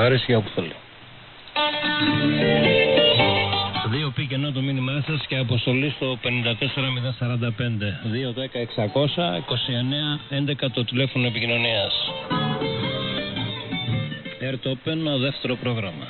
Αρέσει όπου θέλει. 2 π κενό το μήνυμά σας και αποστολή στο 54045. 2-10-600-29-11 το τηλέφωνο επικοινωνίας. Ερτοπένα δεύτερο πρόγραμμα.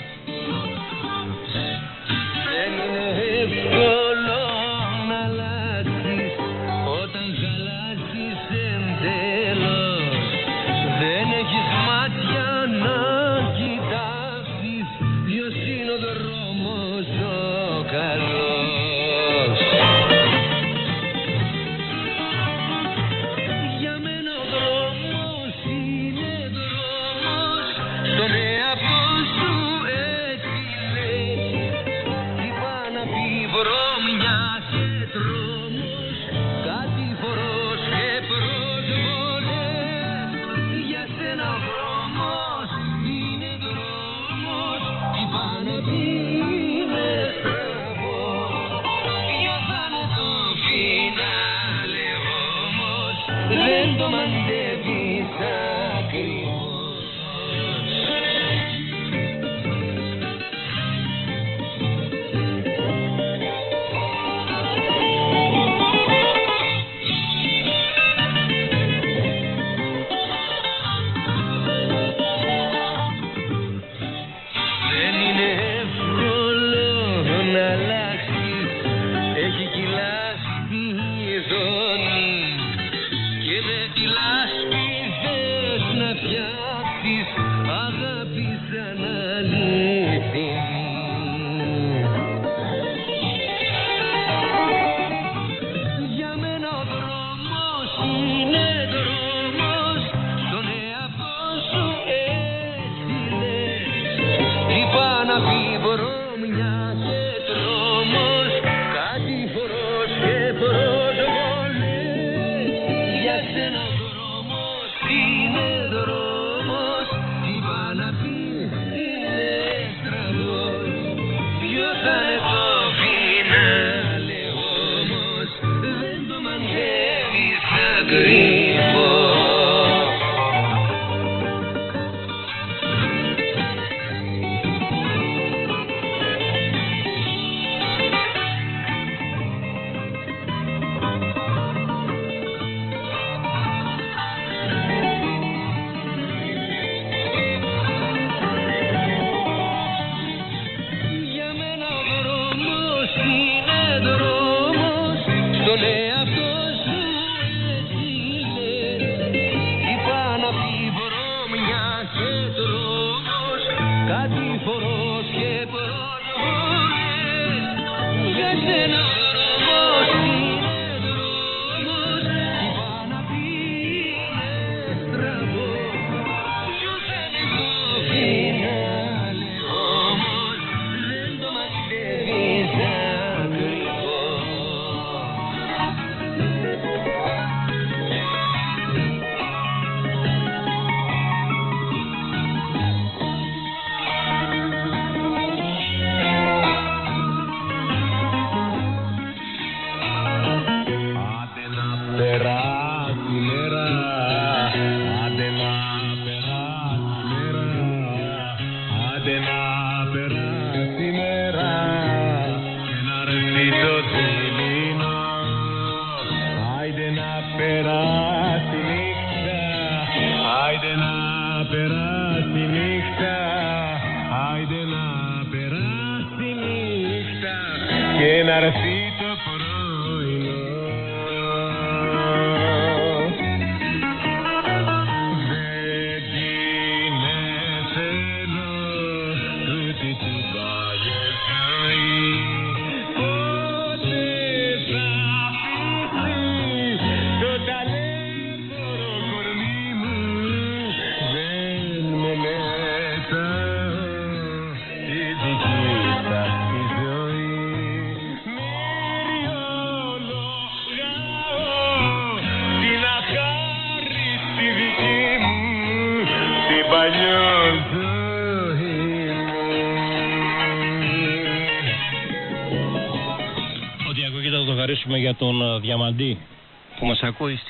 Που μας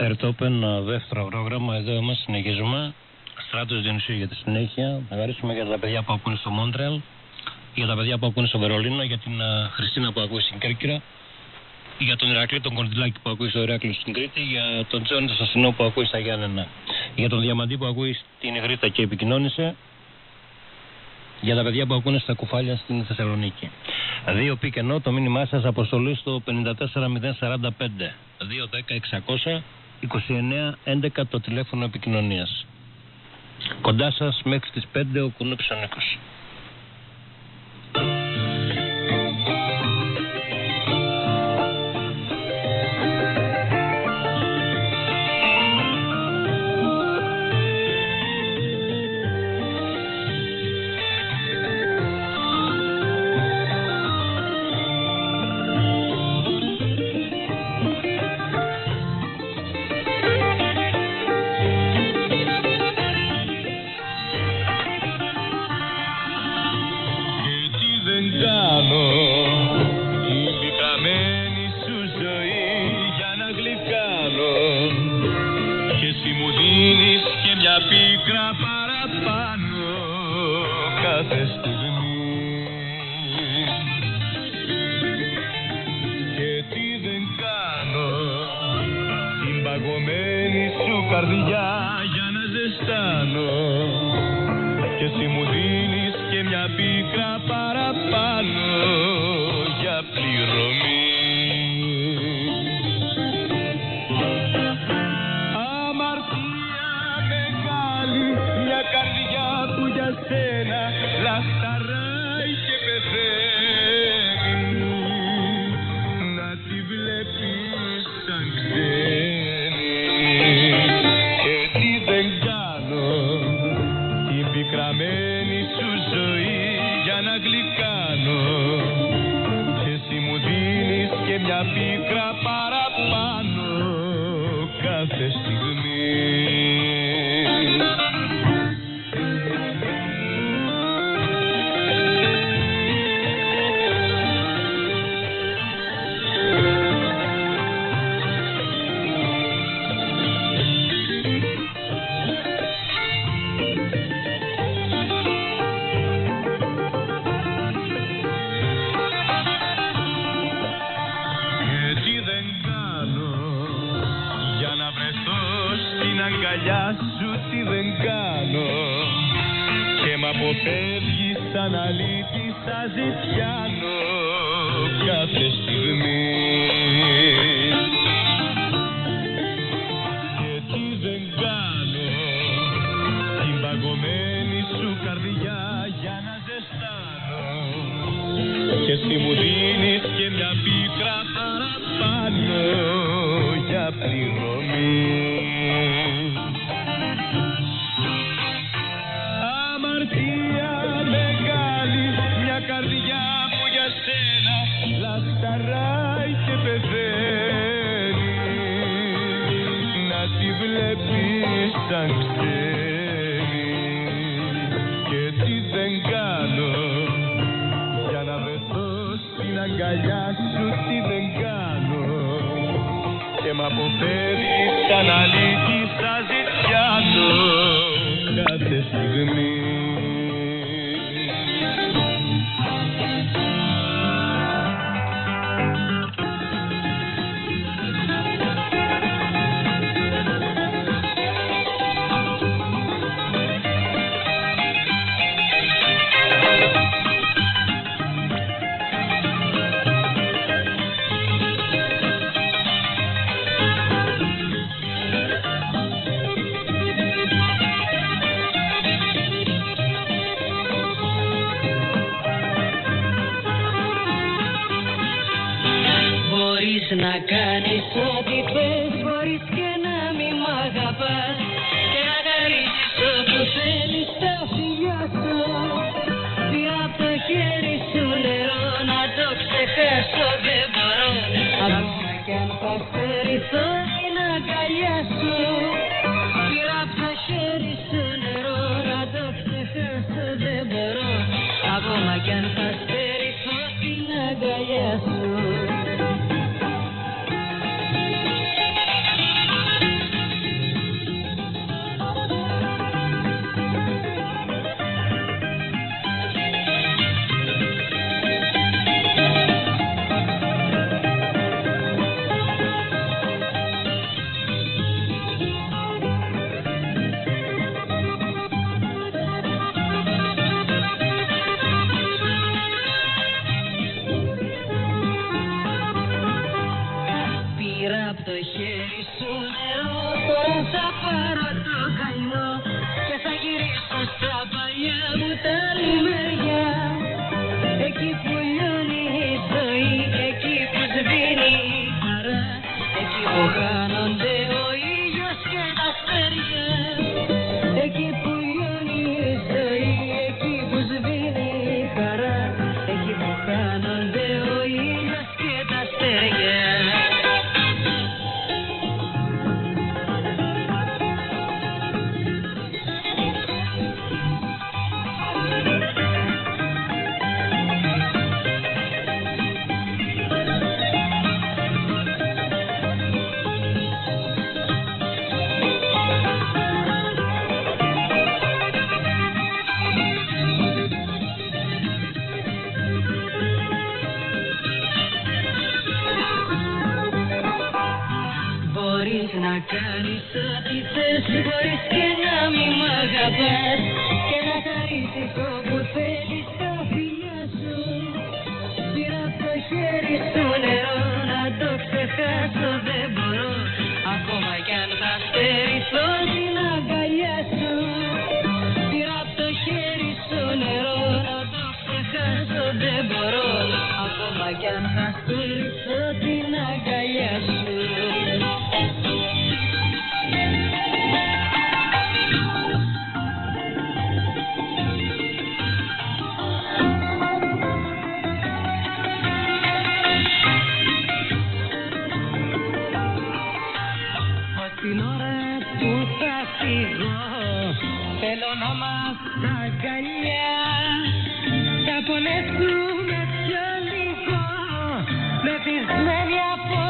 Ερτόπεν, ε, δεύτερο πρόγραμμα, εδώ είμαστε, συνεχίζουμε. Στράτος Διονυσίου για τη συνέχεια. Να χαρίσουμε για τα παιδιά που ακούνε στο Μόντρεαλ, για τα παιδιά που ακούνε στο Βερολίνο, για την ε, Χριστίνα που ακούει στην Κέρκυρα, για τον Ηρακλή τον Κορδιλάκη που ακούει στο Ηράκλειο στην Κρήτη, για τον Τζόνι τον Σασινό που ακούει στα Γιάννενα, για τον Διαμαντή που ακούει στην Ιγρήτα και επικοινώνησε, για τα παιδιά που ακούνε στα κουφάλια στην Θεσσαλονίκη. Δύο πι κενό, το μήνυμά σας αποστολή στο 54045. 210 600 29 11 το τηλέφωνο επικοινωνίας. Κοντά σας μέχρι τις 5 ο Κουνούπης ο Νίκος. Την ώρα που θα φύγω. Θέλω να μας αγκαλιά Θα πονέσουμε πιο λίγο Μεθυσμένοι από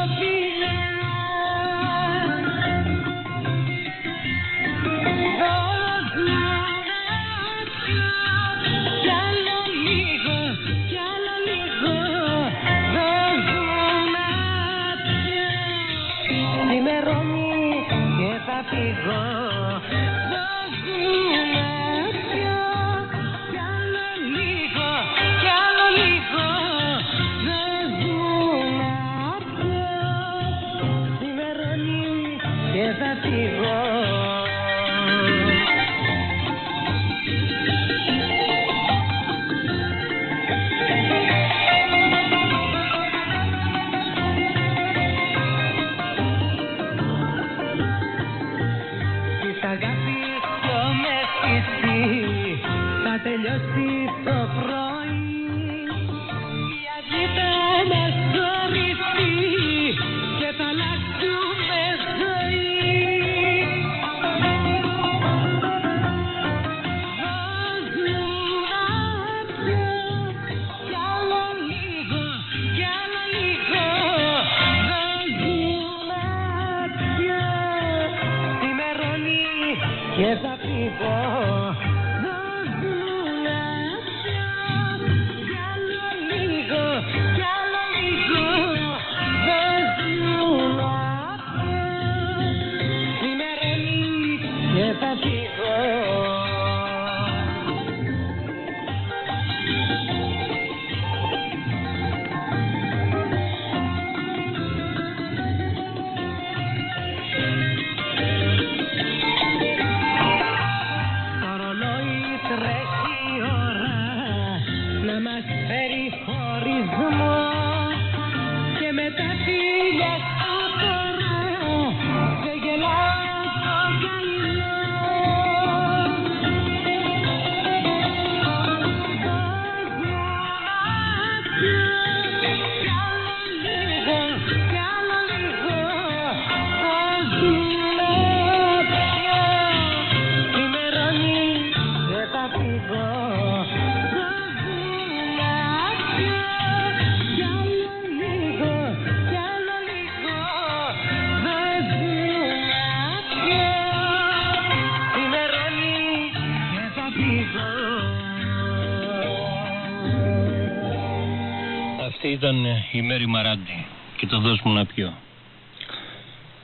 ε, η Μέρη Μαράντη και το δώσ' μου να πιω.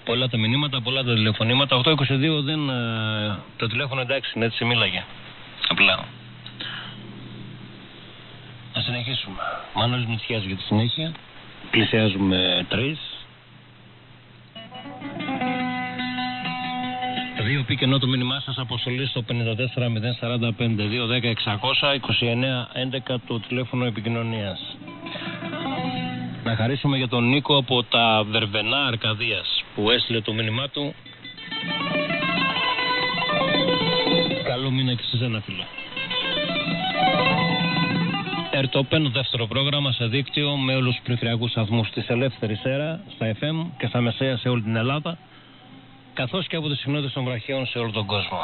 Πολλά τα μηνύματα, πολλά τα τηλεφωνήματα. 822 δεν. ε, το τηλέφωνο εντάξει, είναι έτσι μίλαγε. Απλά. Να συνεχίσουμε. Μάνος Μητσιάς για τη συνέχεια. Πλησιάζουμε τρεις. Δύο πει κενό το μήνυμά σας αποστολή στο 54045 210 600 29 11 το τηλέφωνο επικοινωνίας. Να χαρίσουμε για τον Νίκο από τα Βερβενά Αρκαδίας που έστειλε το μήνυμά του. Καλό μήνα και σε ένα φίλε. Ερτόπεν, δεύτερο πρόγραμμα σε δίκτυο με όλους τους περιφερειακούς σταθμούς της Ελεύθερης Έρα, στα FM και στα Μεσαία σε όλη την Ελλάδα, καθώς και από τις συχνότητες των βραχίων σε όλο τον κόσμο.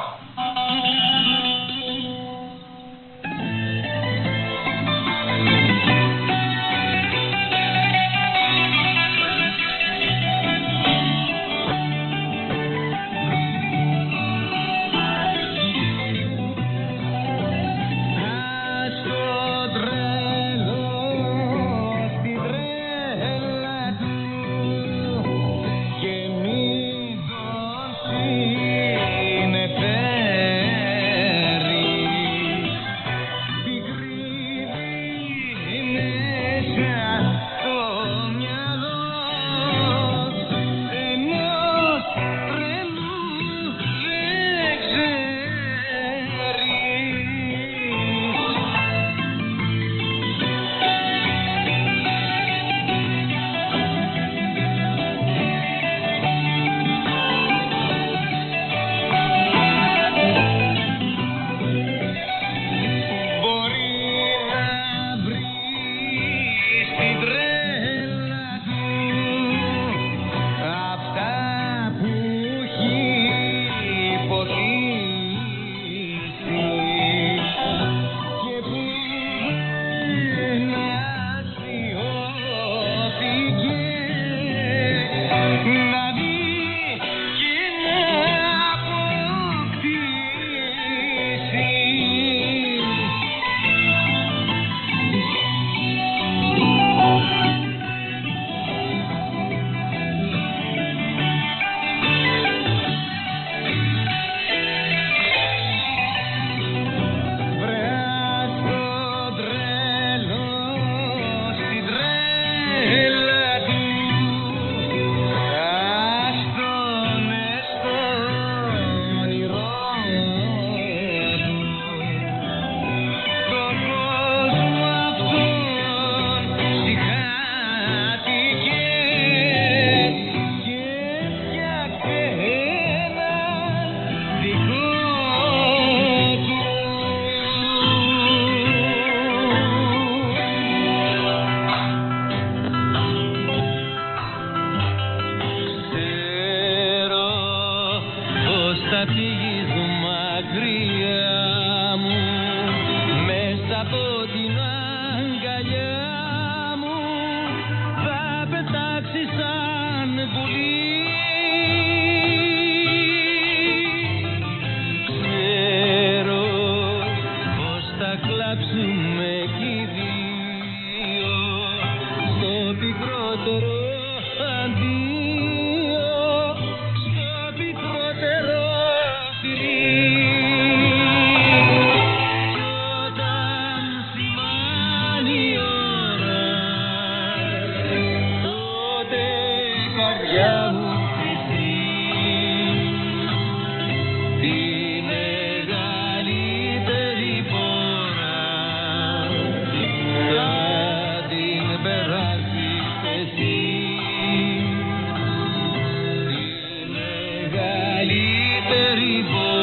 geribo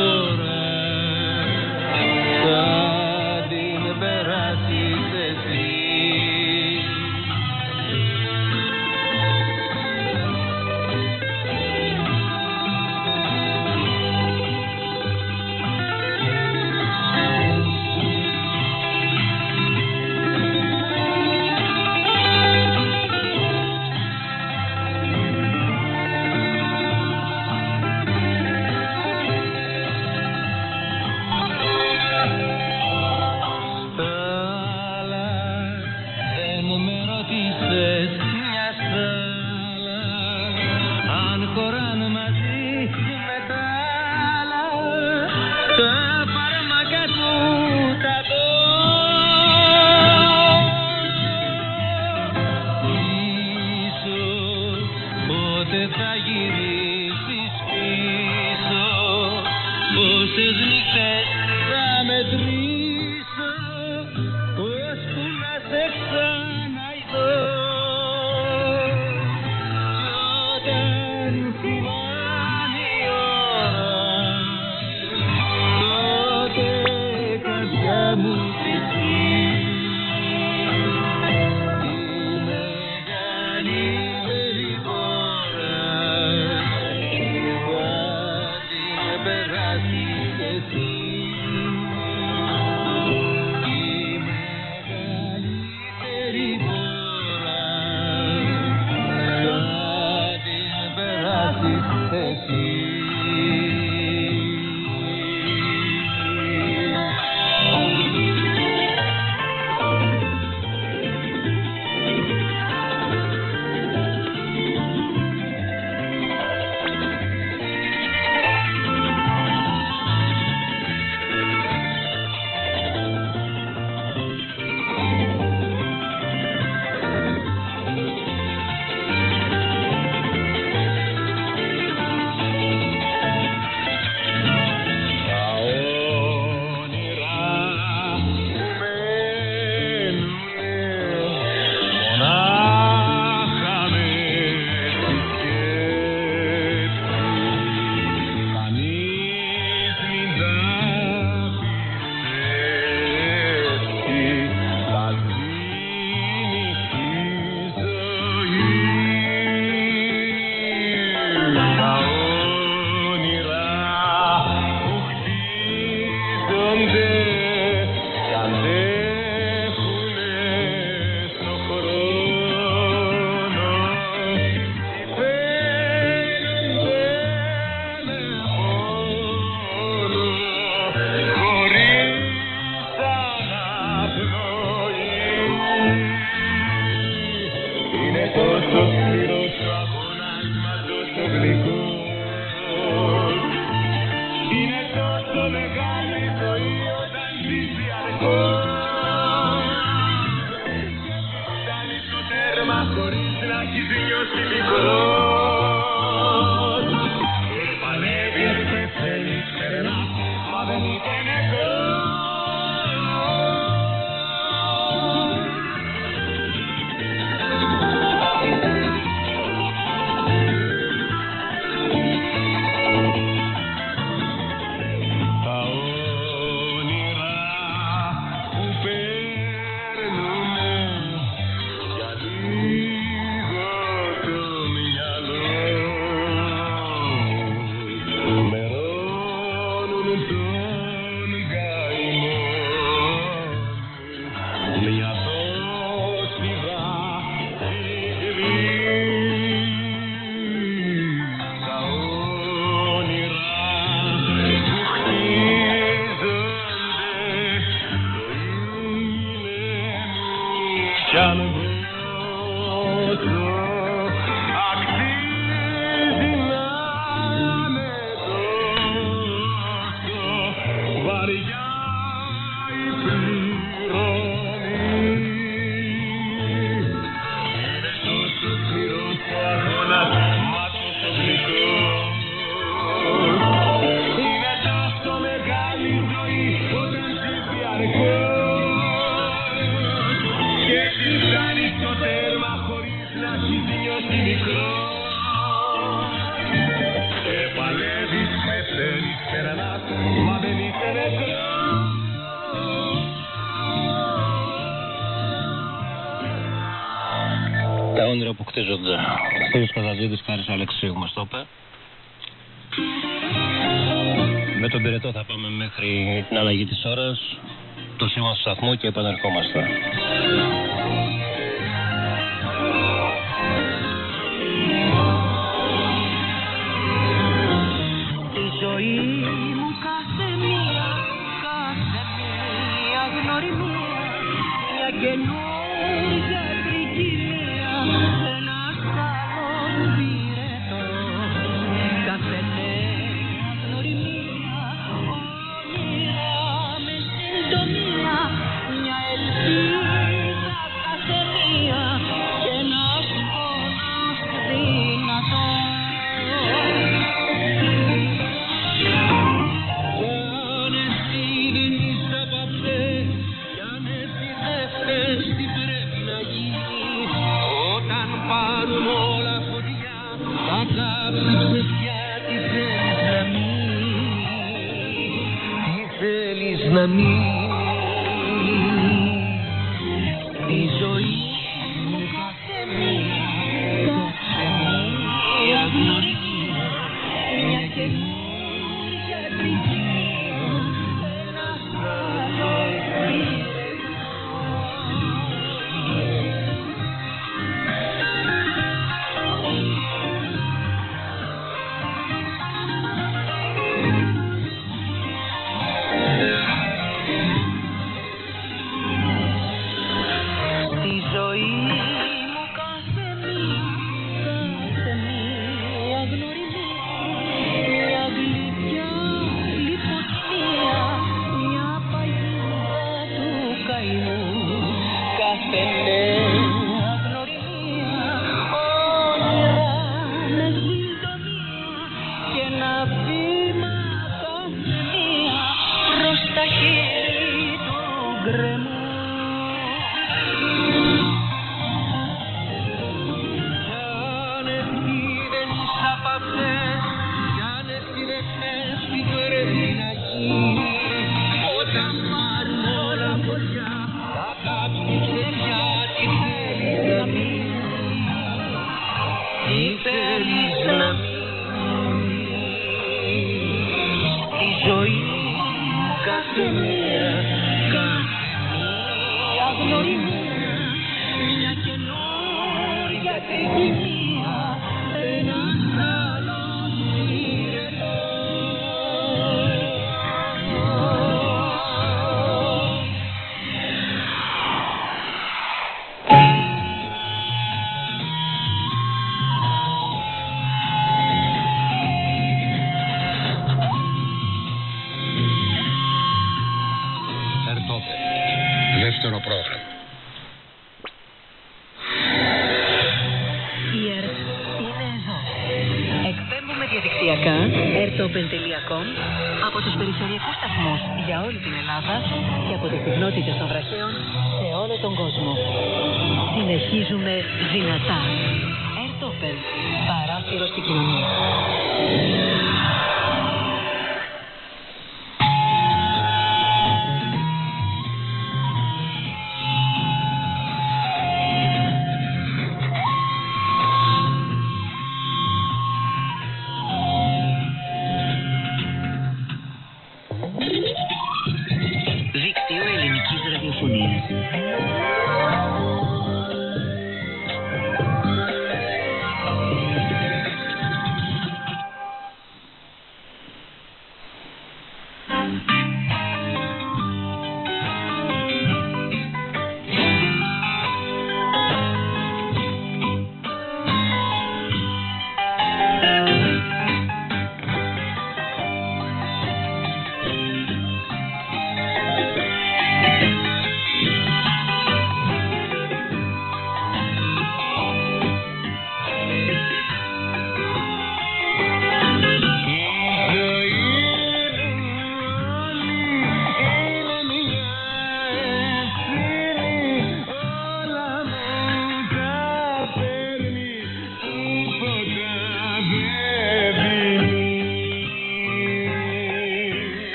τα χείλη του γκρεμού.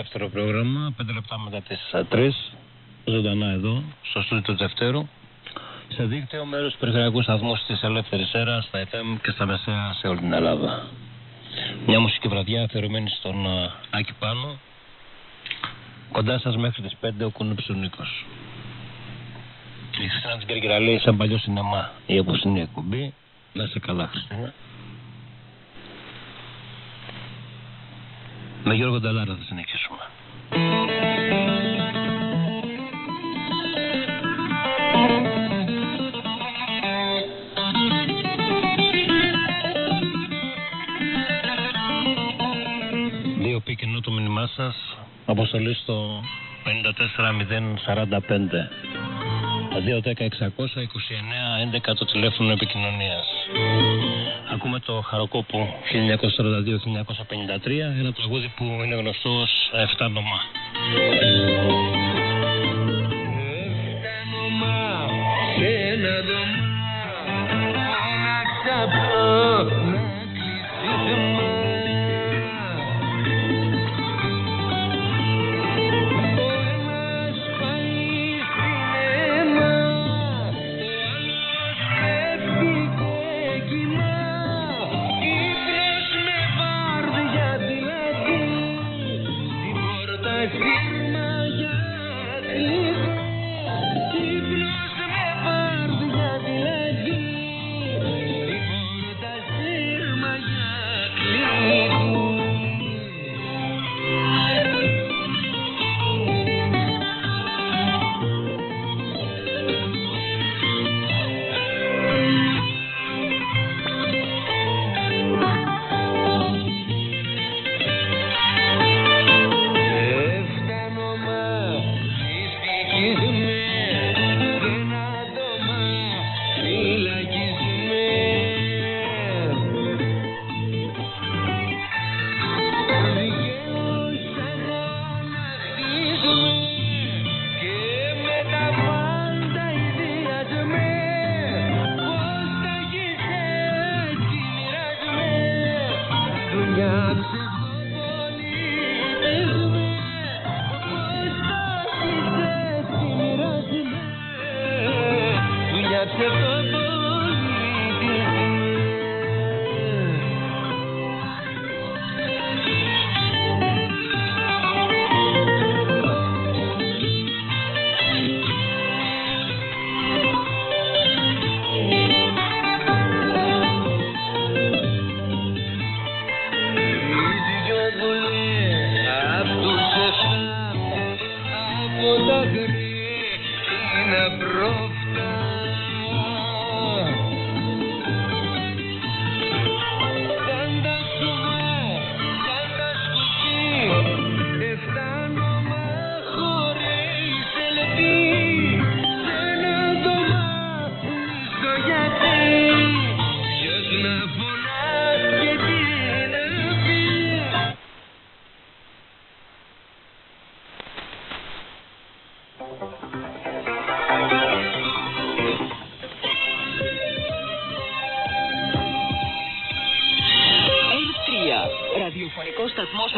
Δεύτερο πρόγραμμα, 5 λεπτά μετά τις 3, ζωντανά εδώ, στο στούντιο του Δευτέρου. Σε δίκτυο μέρος του περιφερειακού σταθμού της Ελεύθερης Έρας, στα FM και στα Μεσαία σε όλη την Ελλάδα. Μια μουσική βραδιά αφιερωμένη στον α, Άκη Πάνο. Κοντά σας μέχρι τις 5 ο Κούνεψος ο Νίκος. Η Χριστίνα της Γκέργερα λέει σαν παλιό σινεμά η απόψινή εκπομπή. Να είσαι καλά Χριστίνα. Με Γιώργο Νταλάρα θα συνεχίσουμε. Αποστολή στο 54045. 210-600-29-11 το τηλέφωνο επικοινωνίας. Ακούμε το Χαροκόπο 1942-1953, ένα τραγούδι που είναι γνωστό ως Εφτάνομα. Έφτανομα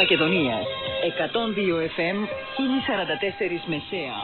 Μακεδονίας. 102 FM, 1044 Μεσαία.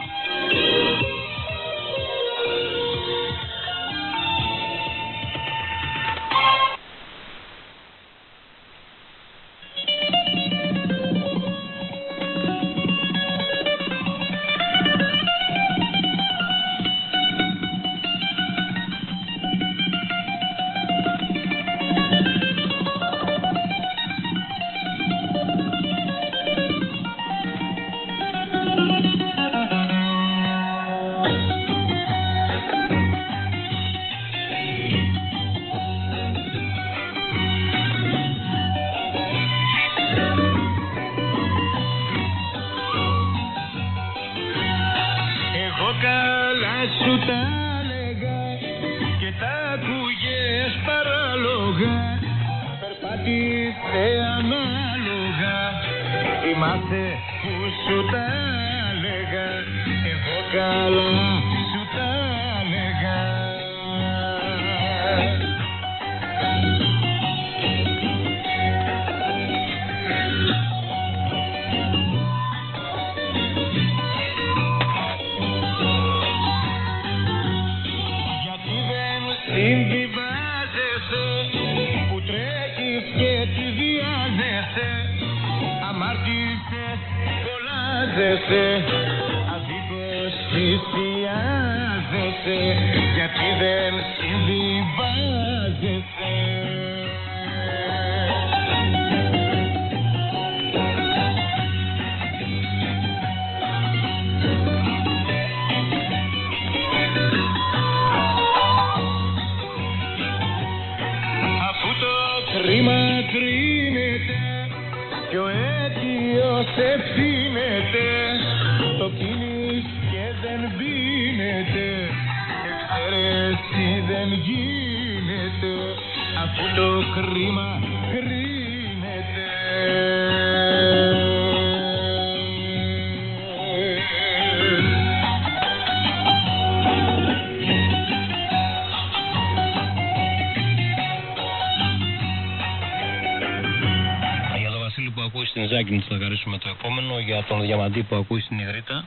Ακούει στην Ζάκυνη θα χαρίσουμε το επόμενο. Για τον Διαμαντή που ακούει στην Ιγρήτα.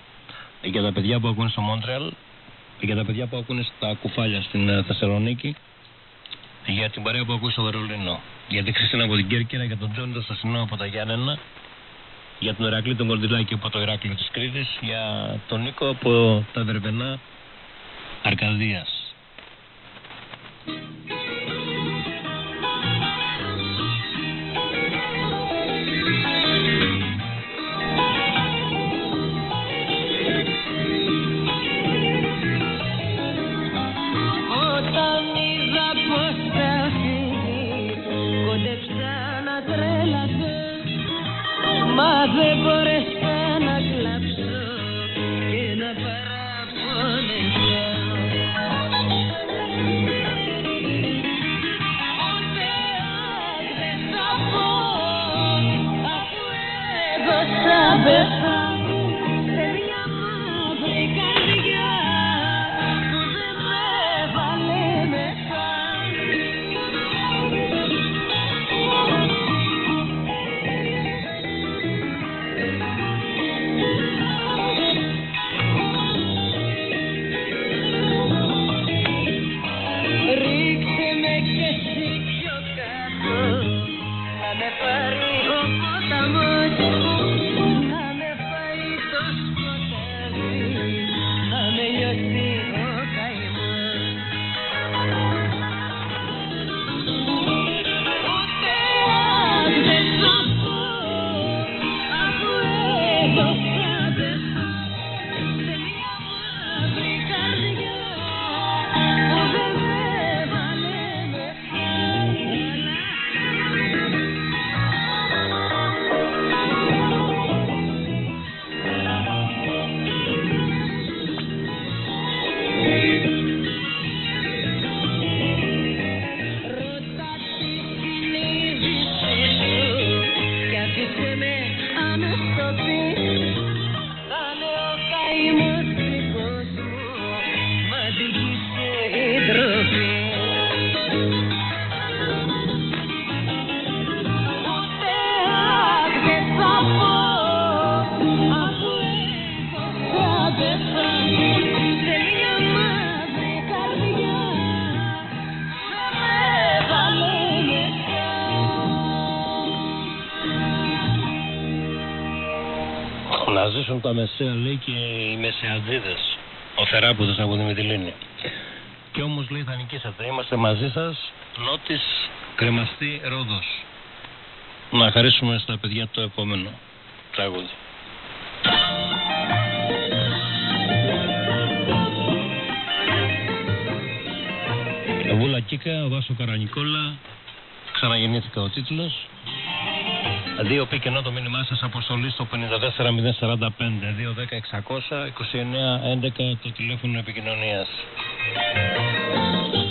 Για τα παιδιά που ακούνε στο Μόντρεαλ. Για τα παιδιά που ακούνε στα κουφάλια στην ε, Θεσσαλονίκη. Για την παρέα που ακούει στο Βερολίνο. Για την Χριστίνα από την Κέρκυρα. Για τον Τζόνι τον Στασινό από τα Γιάννενα. Για τον Ερακλή τον Κορδιλάκη από το Ηράκλειο της Κρήτης. Για τον Νίκο από τα Βερβενά Αρκαδίας. Τα μεσαία λέει και οι μεσαιατζίδες. Ο Θεράπουδος από τη Μυτιλίνη. Και όμως λέει θα νικήσετε. Είμαστε μαζί σας. Νότης κρεμαστή Ρόδος. Να χαρίσουμε στα παιδιά το επόμενο τραγούδι. Βούλα Κίκα, Βάσο Καρανικόλα, ξαναγεννήθηκα ο τίτλος. Δύο πει κενό το μήνυμά σας αποστολή στο 54045 210 600 29 11 το τηλέφωνο επικοινωνία.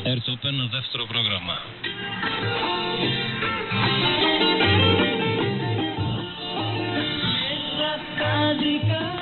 Έρθω ένα δεύτερο πρόγραμμα. Μέσα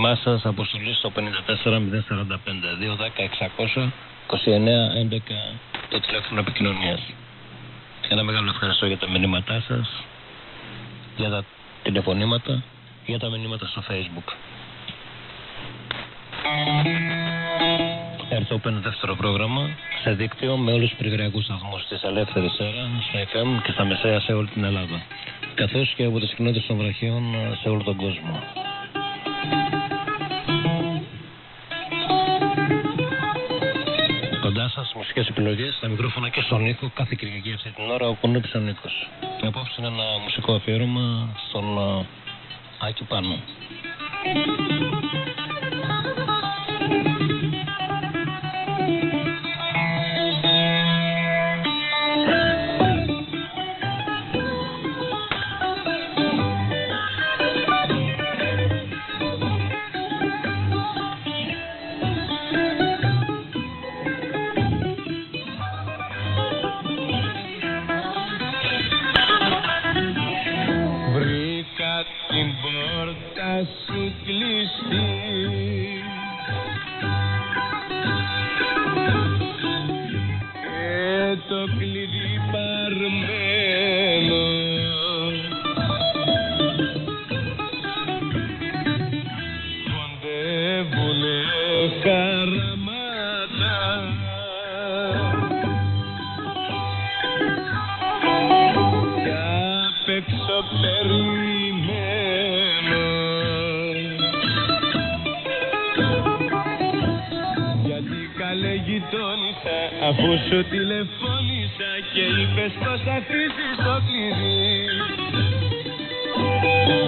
μήνυμά σας αποστολή στο 54 045 210 600 29 11 το τηλέφωνο επικοινωνίας. Ένα μεγάλο ευχαριστώ για τα μηνύματά σας, για τα τηλεφωνήματα, για τα μηνύματα στο facebook. Έρθω ένα δεύτερο πρόγραμμα σε δίκτυο με όλους τους περιγραφικού σταθμούς της Ελεύθερης Έρα, στα FM και στα Μεσαία σε όλη την Ελλάδα. Καθώς και από τις κοινότητες των βραχίων σε όλο τον κόσμο. μικρόφωνα και στον Νίκο κάθε Κυριακή αυτή την ώρα που νύπησε ο Νίκος. Και απόψε είναι ένα μουσικό αφιέρωμα στον Άκη Πάνο. Αφού σου τηλεφώνησα και είπες πως αφήσεις το κλειδί.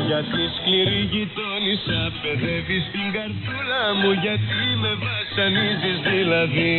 Γιατί σκληρή γειτόνισσα παιδεύεις την καρδούλα μου Γιατί με βασανίζεις δηλαδή.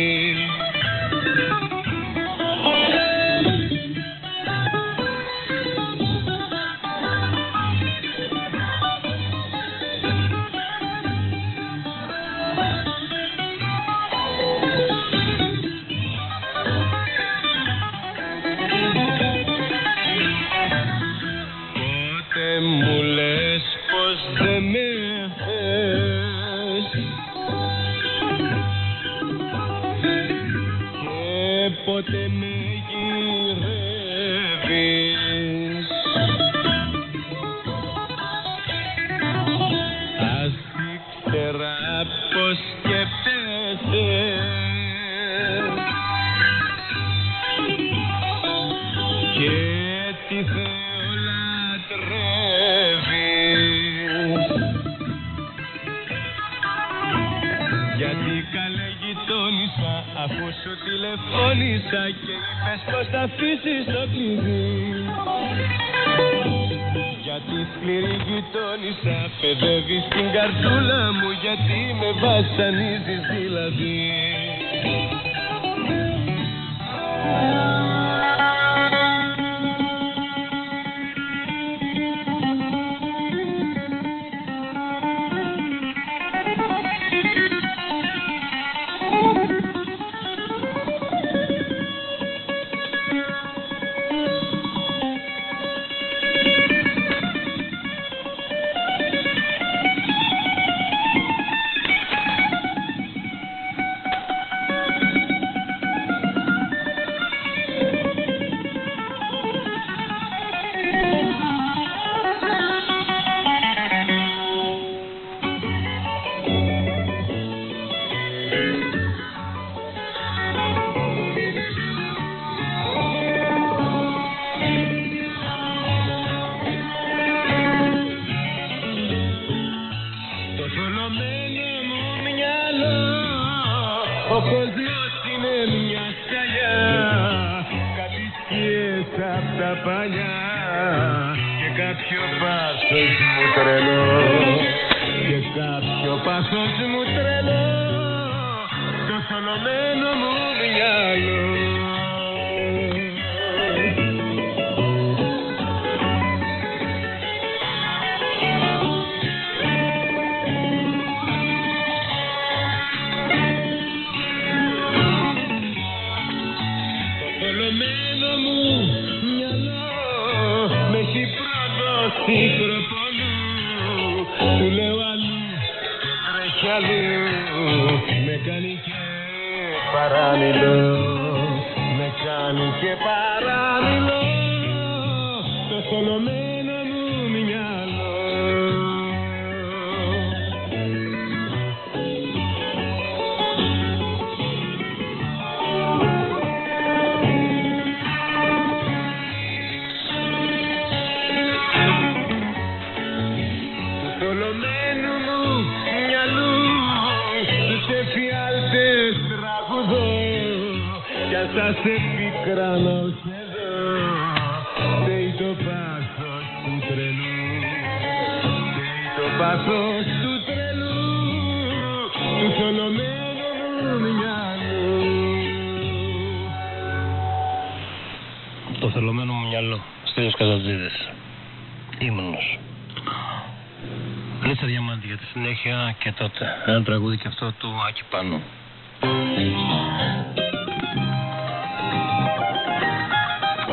τραγούδι και αυτό του Άκη Πάνου.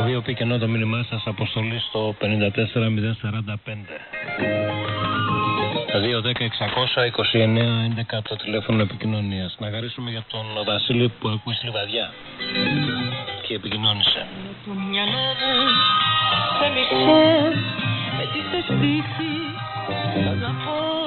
οποίο πει ενώ το μήνυμά σας αποστολή στο 54045. 2-10-629-11 το τηλέφωνο επικοινωνίας. Να χαρίσουμε για τον Βασίλη που ακούει στη λιβαδιά και επικοινώνησε. Με το μυαλό με τη θεσπίση να πω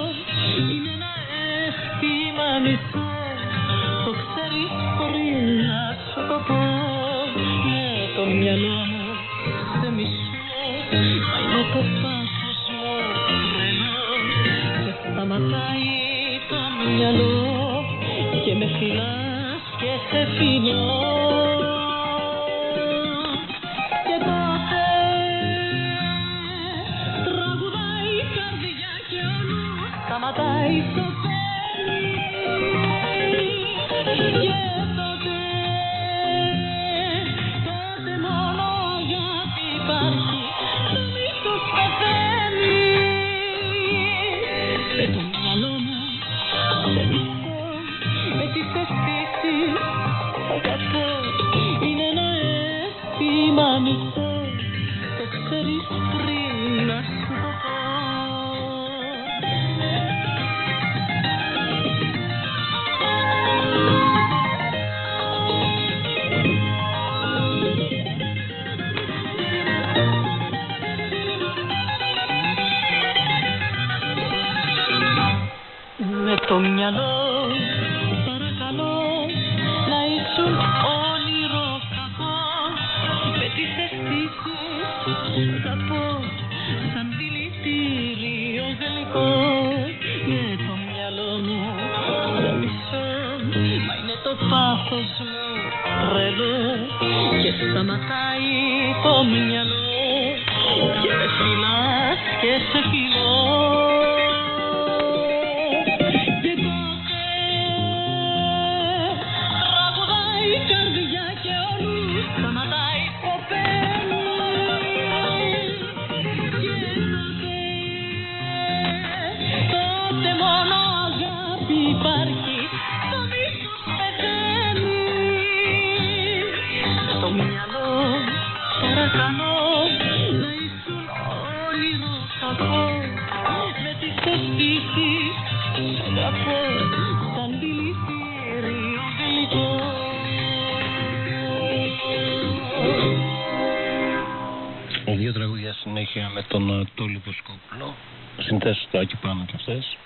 συνέχεια με τον ε, Τόλι Βοσκόπουλο. Συνθέσεις του Άκη πάνω και αυτές.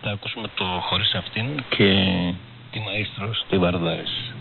Θα ακούσουμε το χωρίς αυτήν και τη μαέστρο τη Βαρδάρης.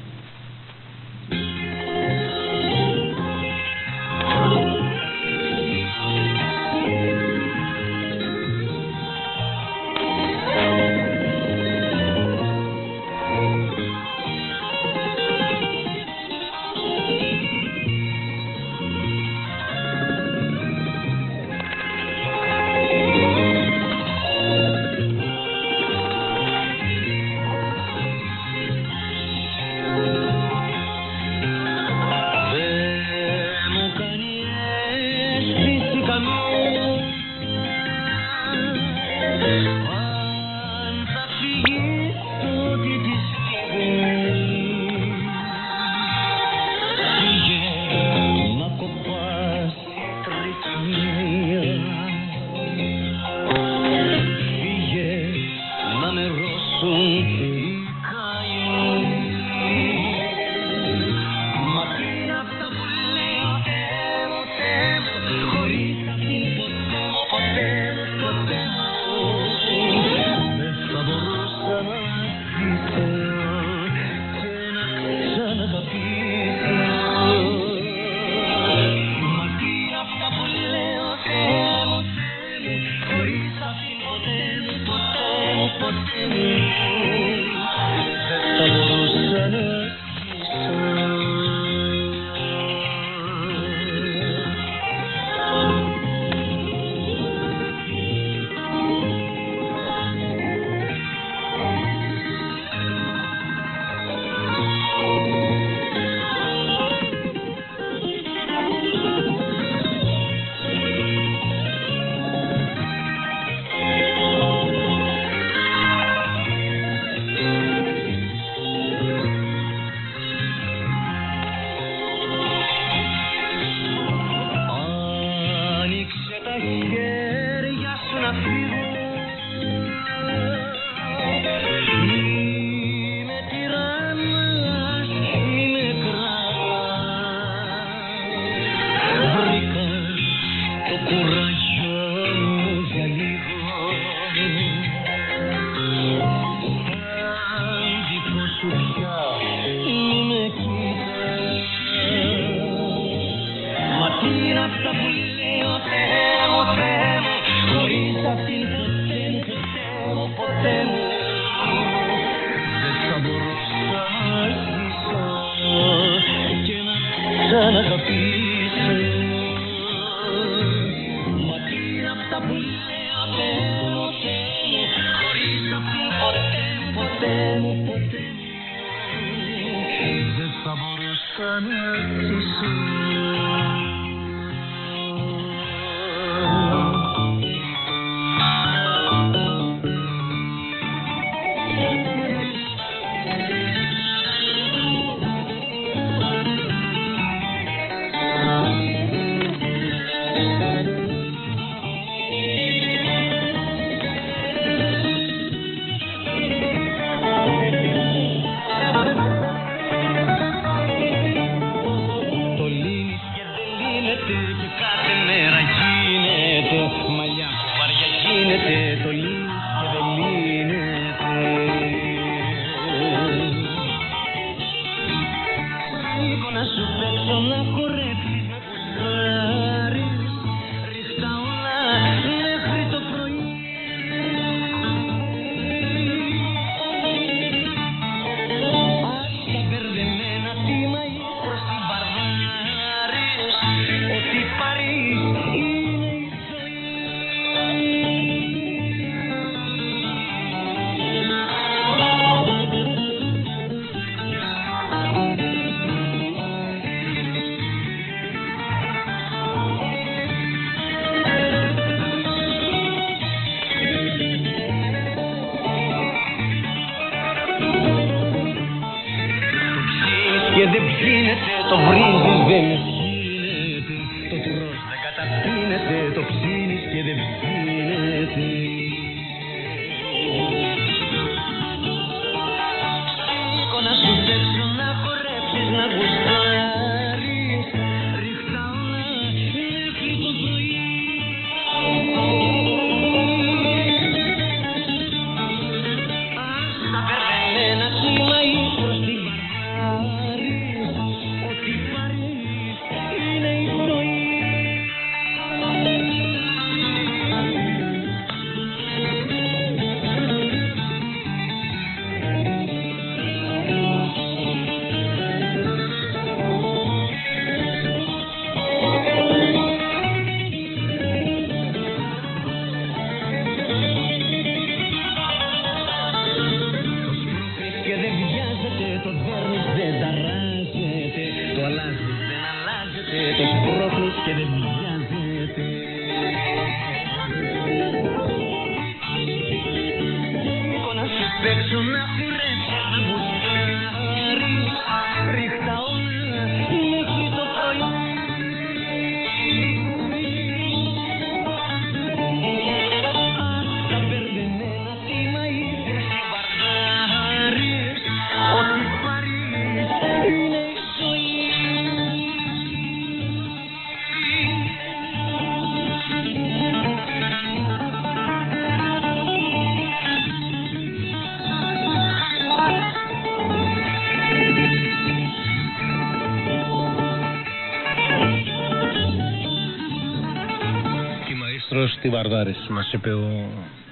Μας είπε ο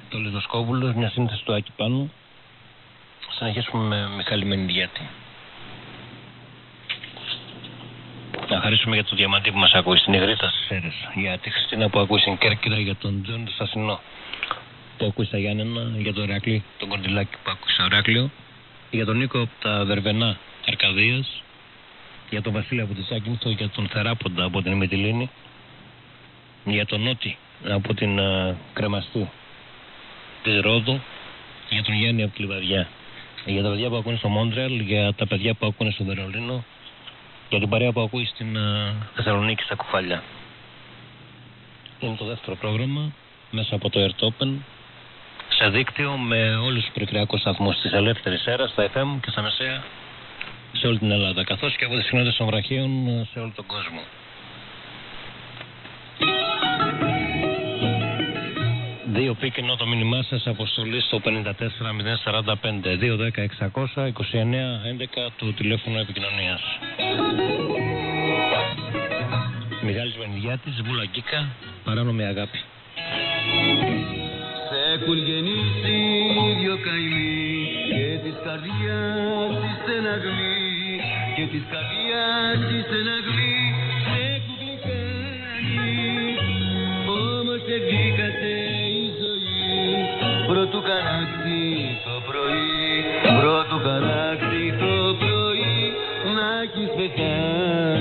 Τόλης Βοσκόπουλος, μια σύνθεση του Άκη Πάνου. Συνεχίσουμε με Μιχάλη Μενιδιάτη. Να χαρίσουμε για τον Διαμαντή που μας ακούει στην Νιγρίτα στις Σέρρες. Για τη Χριστίνα που ακούει στην Κέρκυρα, για τον Τζον Σασινό που ακούει στα Γιάννενα, για τον Ηρακλή, τον Κοντιλάκη που ακούει στο Ηράκλειο, για τον Νίκο από τα Βερβενά Αρκαδίας, για τον Βασίλη από τη Ζάκυνθο, για τον Θεράποντα από την Μυτιλήνη, για τον Νότι από την α, Κρεμαστή της Ρόδου, για τον Γιάννη από τη Λιβαδιά, για τα παιδιά που ακούνε στο Μόντρεαλ, για τα παιδιά που ακούνε στο Βερολίνο, για την παρέα που ακούει στην α, Θεσσαλονίκη στα κουφάλια. Είναι το δεύτερο πρόγραμμα μέσα από το Air Open σε δίκτυο με όλους τους περιφερειακούς σταθμούς της ελεύθερης αέρας, στα FM και στα μεσαία σε όλη την Ελλάδα, καθώς και από τις συχνότητες των βραχίων σε όλο τον κόσμο. Δύο πι κενό το μήνυμά σας αποστολή στο 54045 210 600 29 11 το τηλέφωνο επικοινωνίας. Μιχάλης Μενιδιάτης, Βούλα Γκίκα, παράνομη αγάπη. Σε έχουν γεννήσει δύο καημοί και της καρδιάς της στεναγμοί και της καρδιάς της στεναγμοί σε έχουν κάνει. Όμως σε βγήκατε Πρώτου καράκτη το πρωί, πρώτου καράκτη το πρωί. Να έχεις πεθάνει.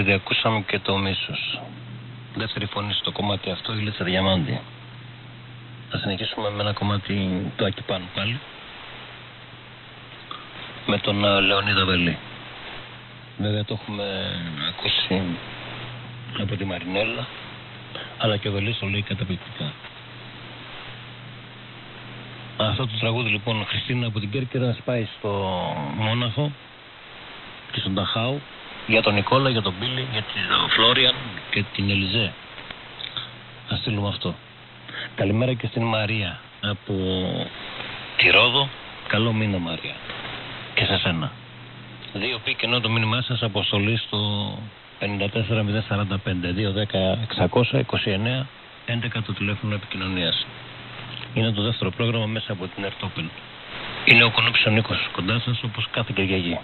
Σέλιο Καζατζίδη ακούσαμε και το μίσος. Δεύτερη φωνή στο κομμάτι αυτό, η Λίτσα Διαμάντη. Θα συνεχίσουμε με ένα κομμάτι του Άκη Πάνου πάλι. Με τον ε, Λεωνίδα Βελή. Βέβαια το έχουμε ακούσει από τη Μαρινέλα, αλλά και ο Βελής το λέει καταπληκτικά. Αυτό το τραγούδι λοιπόν, Χριστίνα από την Κέρκυρα, σπάει στο Μόναχο και στον Ταχάου για τον Νικόλα, για τον Μπίλι, για τον Φλόριαν και την Ελιζέ. Θα στείλουμε αυτό. Καλημέρα και στην Μαρία από τη Ρόδο. Καλό μήνα Μαρία. Και σε σένα. Δύο πει και ενώ το μήνυμά σας αποστολή στο 54045 210 629 11 το τηλέφωνο επικοινωνίας. Είναι το δεύτερο πρόγραμμα μέσα από την Ερτόπεν. Είναι ο Κονούπης ο Νίκος κοντά σας όπως κάθε Κυριακή.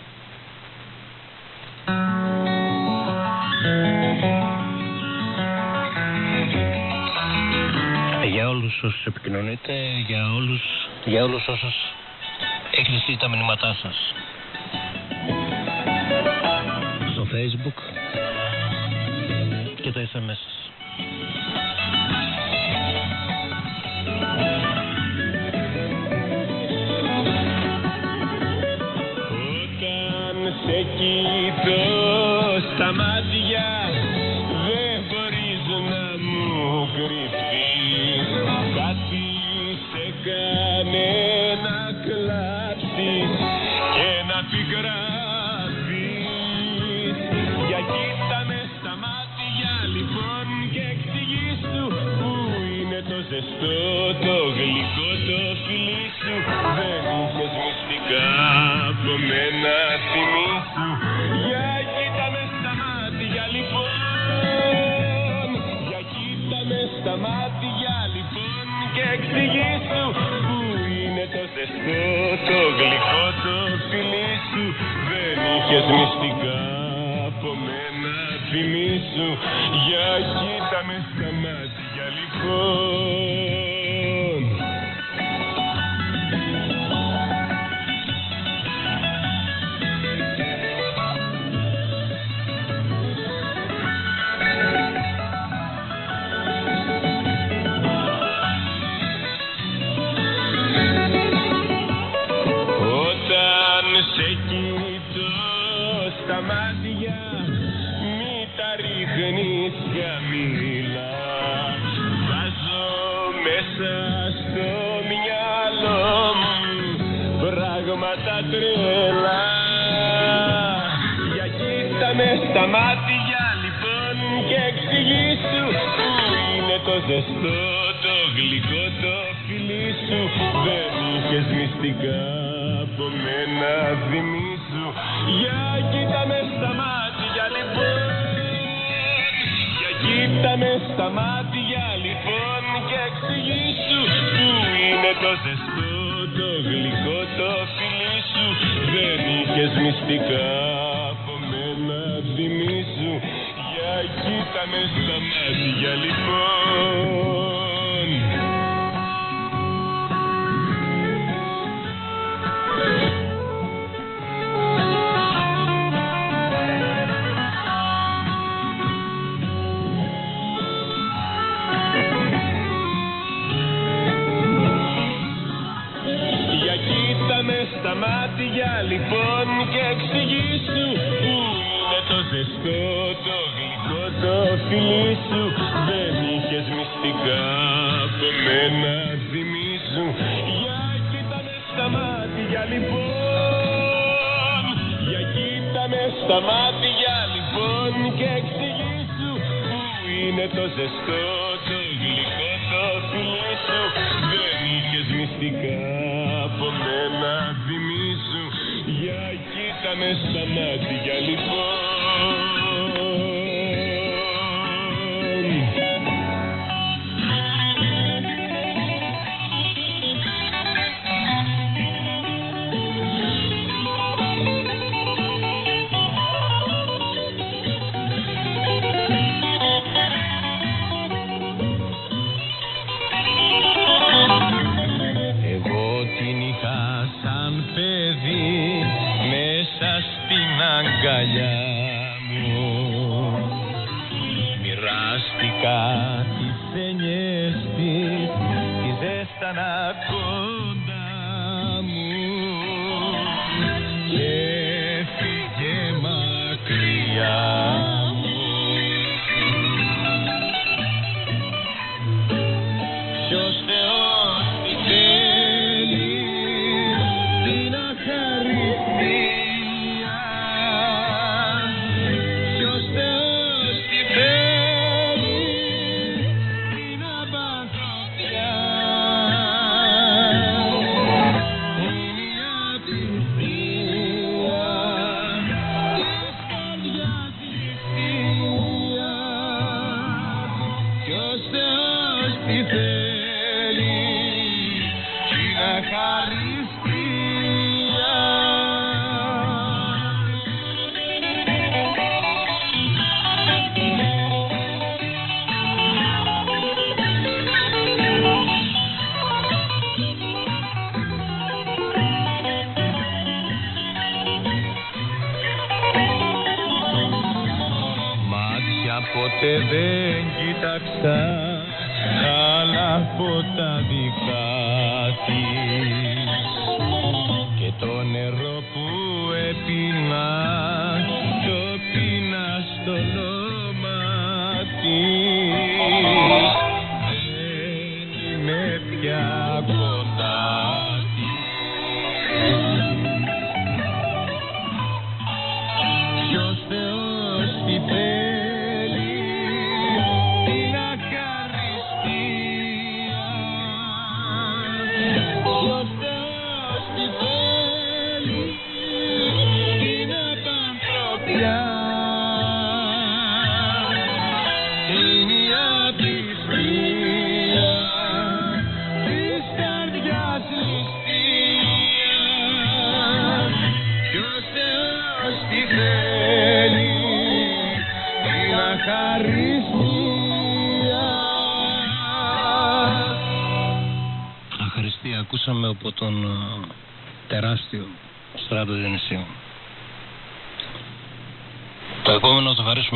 όσους επικοινωνείτε, για όλους, για όλους όσους έχετε τα μηνύματά σας. Στο facebook και τα SMS σας. αυτό το γλυκό το φιλί σου. Δεν είχες μυστικά από μένα θυμίσου Για κοίτα με στα μάτια λοιπόν. Για κοίτα με στα μάτια λοιπόν και εξηγήσου Πού είναι το ζεστό το γλυκό το φιλί σου. Δεν είχες μυστικά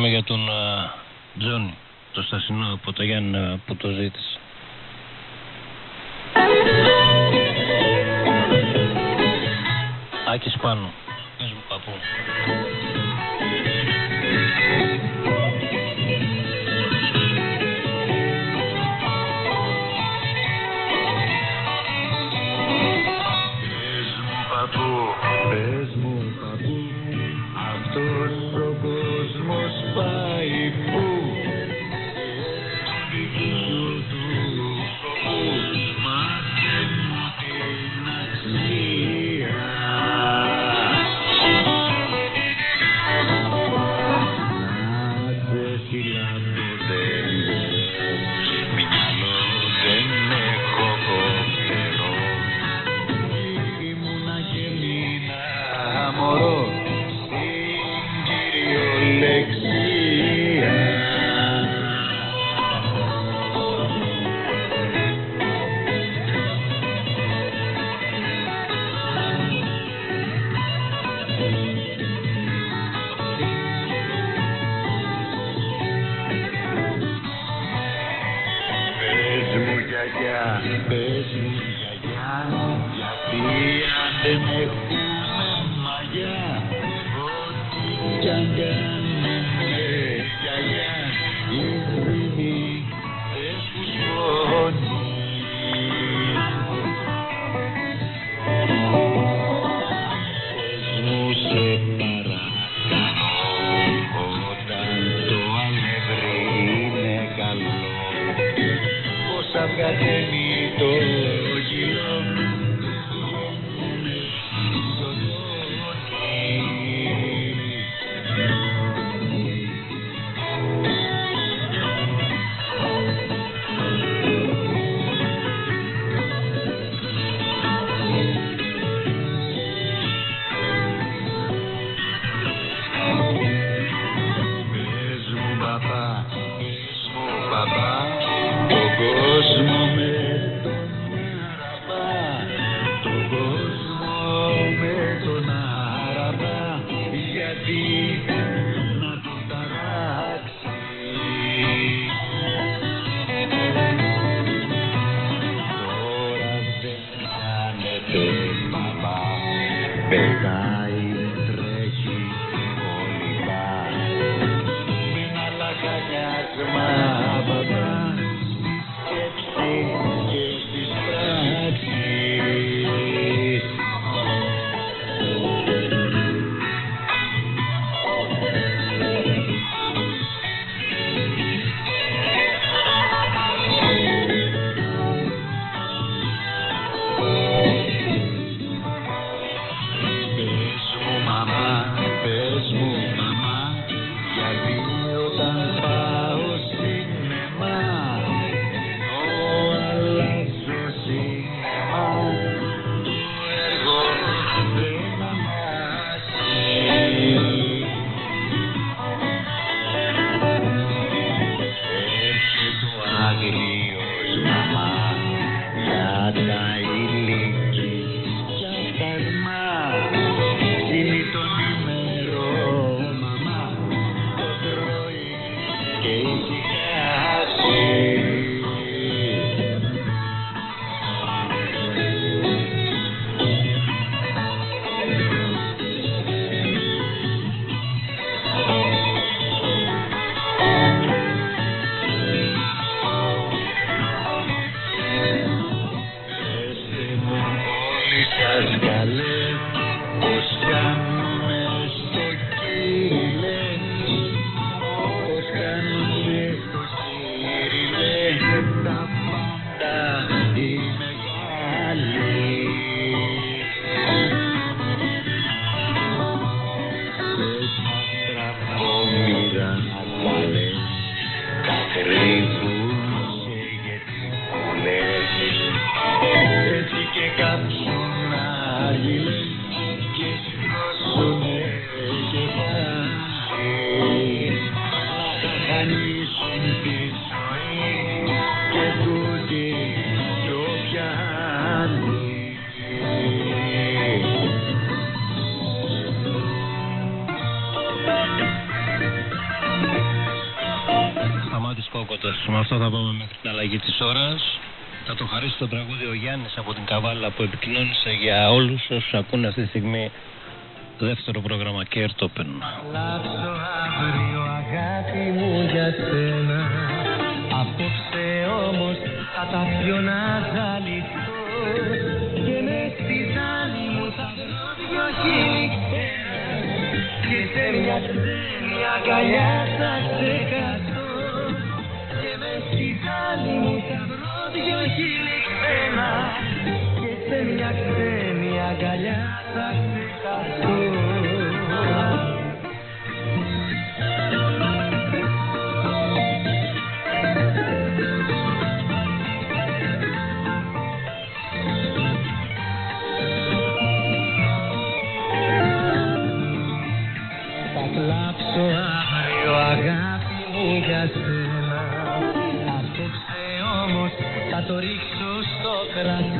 επόμενο θα χαρίσουμε για τον α, Τζόνι, το Στασινό από το Γιάννη πρώτος. Με αυτό θα πάμε μέχρι την αλλαγή της ώρας. Θα το χαρίσω το τραγούδι ο Γιάννης από την Καβάλα που επικοινώνησε για όλους όσους ακούνε αυτή τη στιγμή δεύτερο πρόγραμμα και Open. Λάψω αύριο αγάπη μου για σένα Απόψε όμως θα τα πιω να ζαλιστώ Και με στη ζάλη μου θα βρω δυο χείλη Και σε μια ξένη αγκαλιά θα ξεχάσω πάλι. Δυο χείλη ξένα Και σε μια ξένη αγκαλιά θα adelante.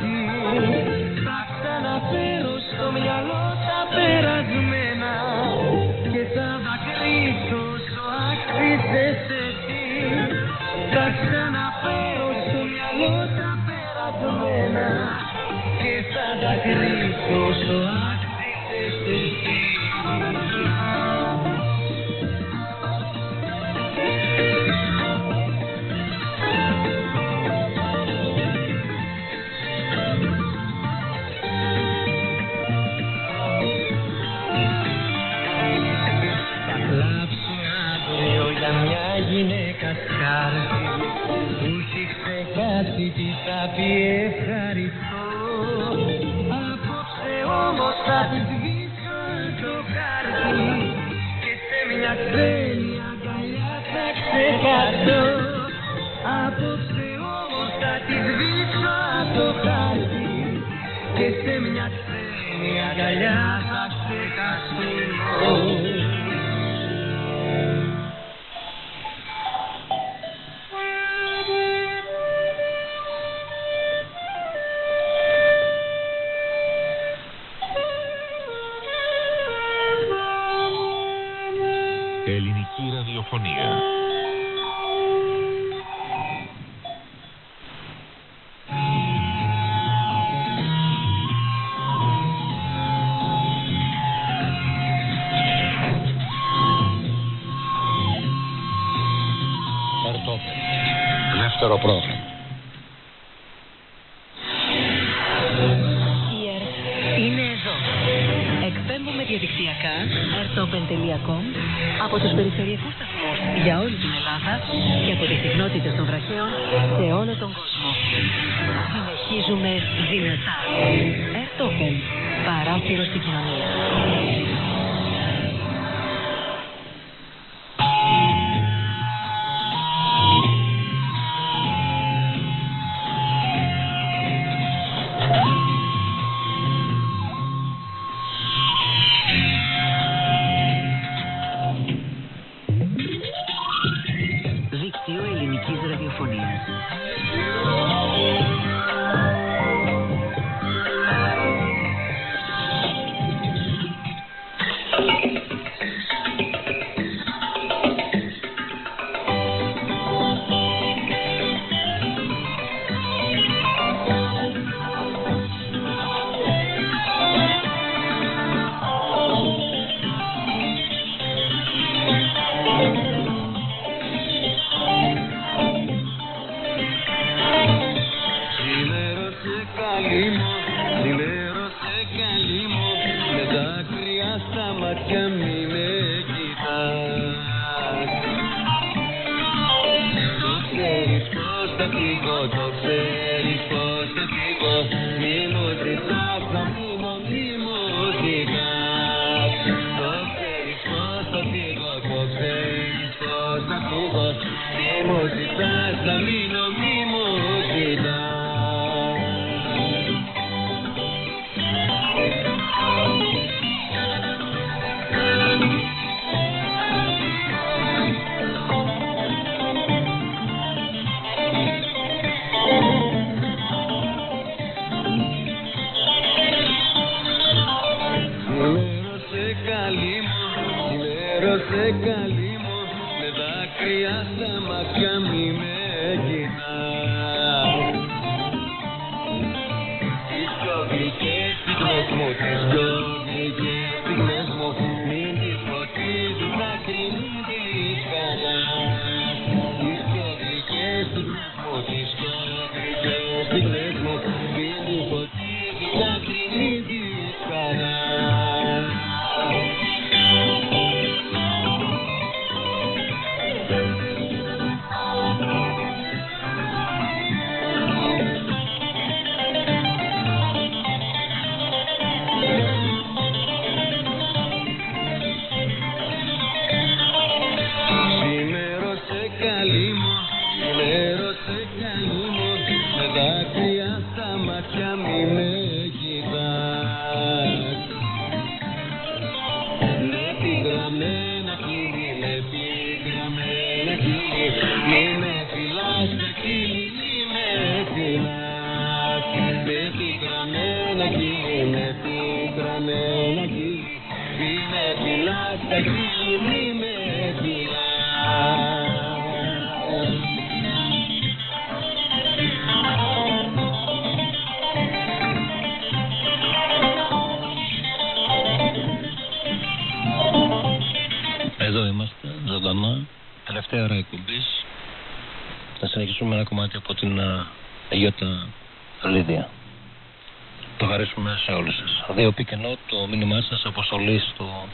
πολύ στο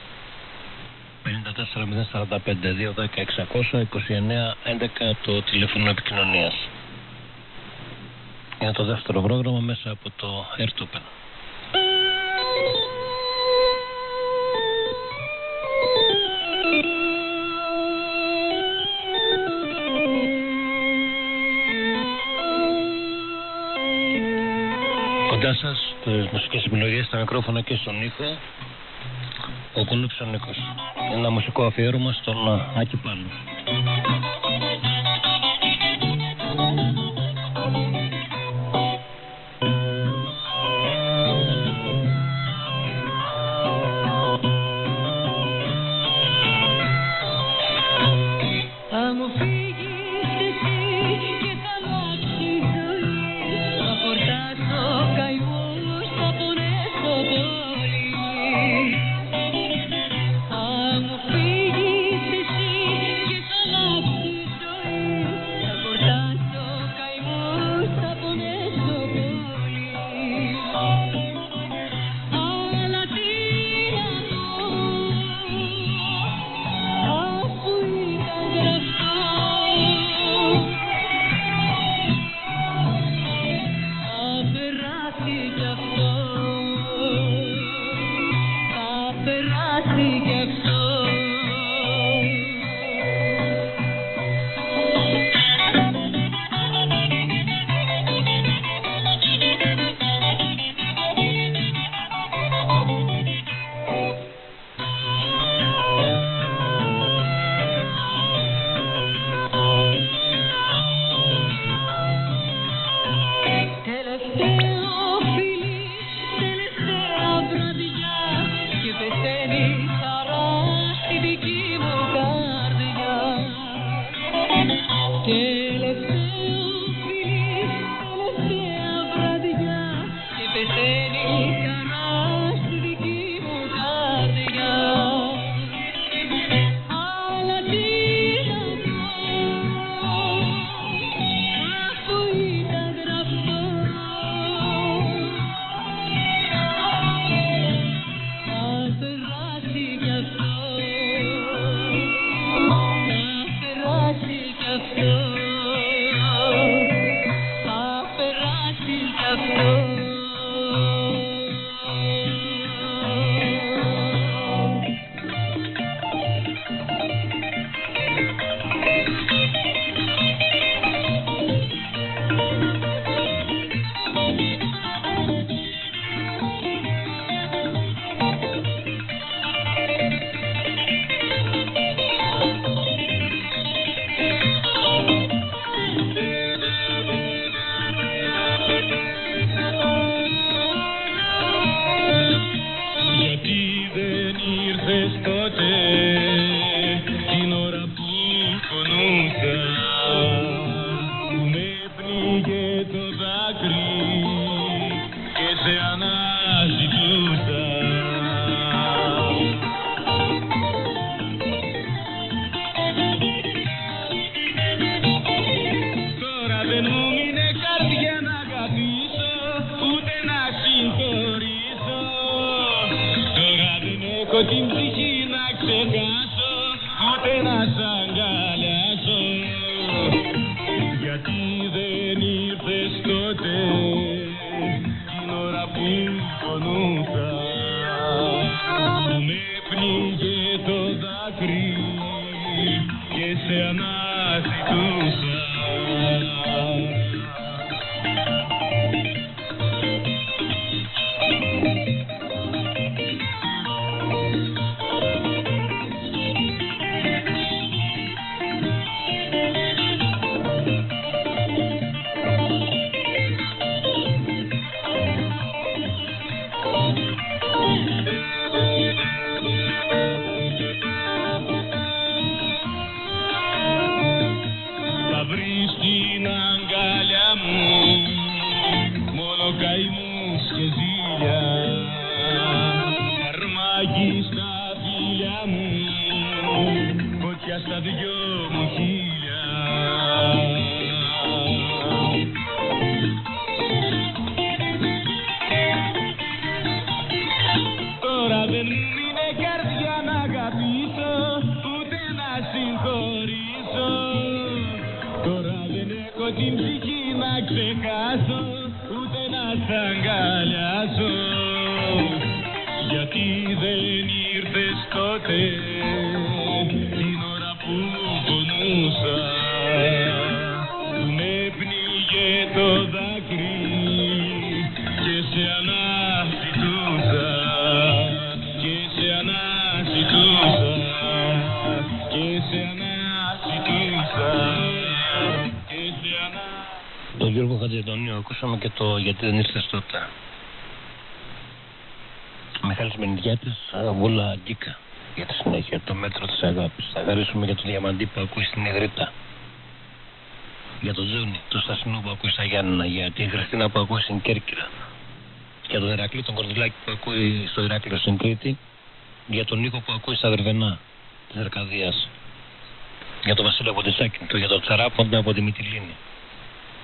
54045210629 το τηλέφωνο επικοινωνίας. Για το δεύτερο πρόγραμμα μέσα από το Airtopen. Κοντά σας, τις μουσικές επιλογές, στα μικρόφωνα και στον ήχο Αλήψης Είναι Ένα μουσικό αφιέρωμα στον Άκη Πάνου. Και το γιατί δεν ήρθες τότε. Μιχάλης Μενιδιάτης, Βούλα Γκίκα. Για τη συνέχεια, το μέτρο της αγάπης. Θα χαρίσουμε για τον Διαμαντή που ακούει στην Ιγρήτα. Για τον Τζούνι, τον Στασινό που ακούει στα Γιάννενα. Για την Χριστίνα που ακούει στην Κέρκυρα. Για τον Ηρακλή, τον Κορδουλάκη που ακούει στο Ηράκλειο στην Κρήτη. Για τον Νίκο που ακούει στα Βερβενά της Αρκαδίας. Για τον Βασίλη από τη Σάκυνθο. Για τον Τσαράποντα από τη Μυτιλίνη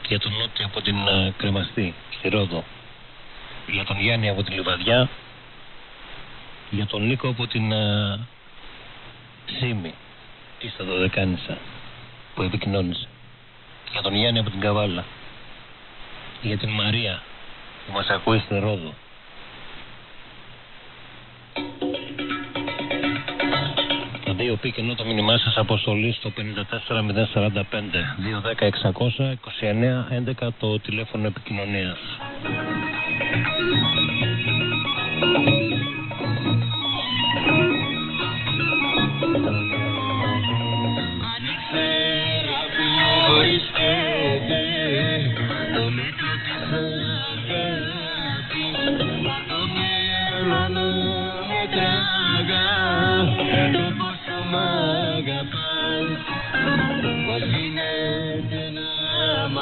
για τον Νότι από την ε, Κρεμαστή στη Ρόδο, για τον Γιάννη από την Λιβαδιά, για τον Νίκο από την ε, Σίμη. Ή στα Δωδεκάνησα που επικοινώνησε, για τον Γιάννη από την Καβάλα, για την Μαρία που μας ακούει στη Ρόδο. Τα δύο πει ενώ το μήνυμά σας αποστολή στο 54045 210 600 29 11 το τηλέφωνο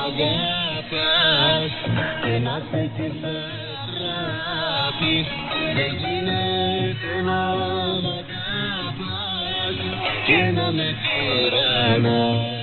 επικοινωνίας. Και να με τυραννάς εγώ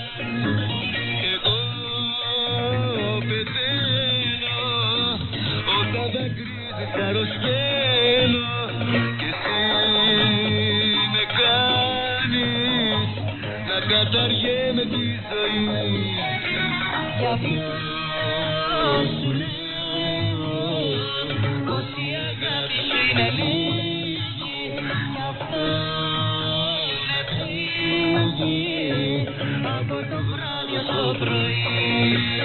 βράδυ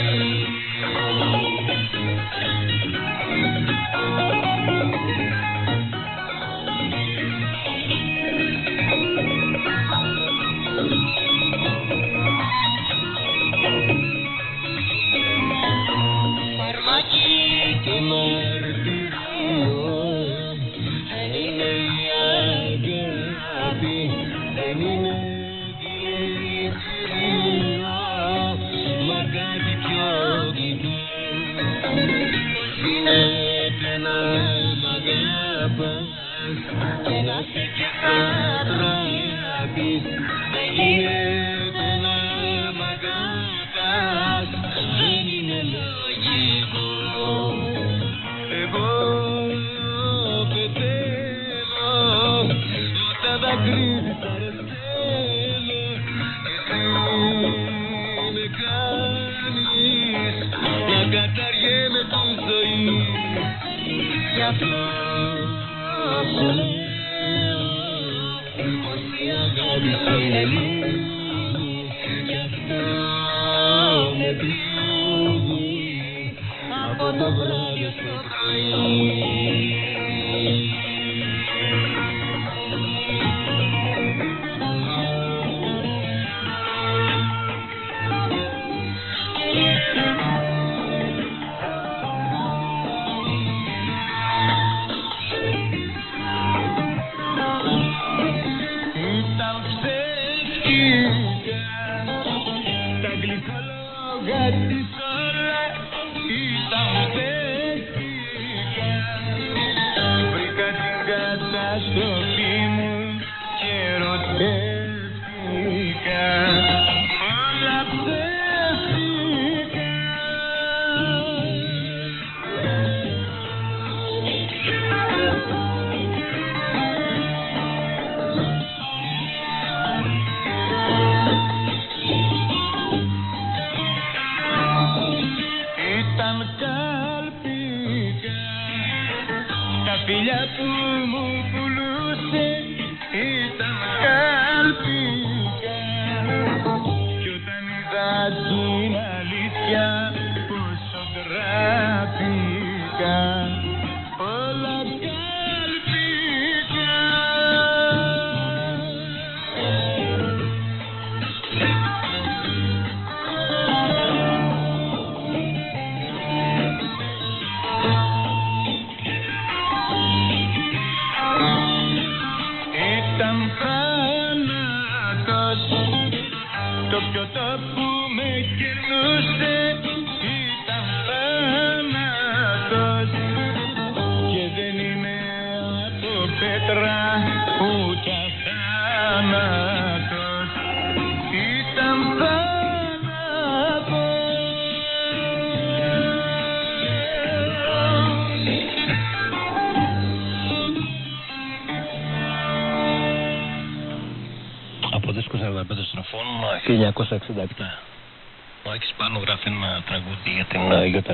1967. Ο Άκης Πάνου γράφει ένα τραγούδι για την ε, Γιώτα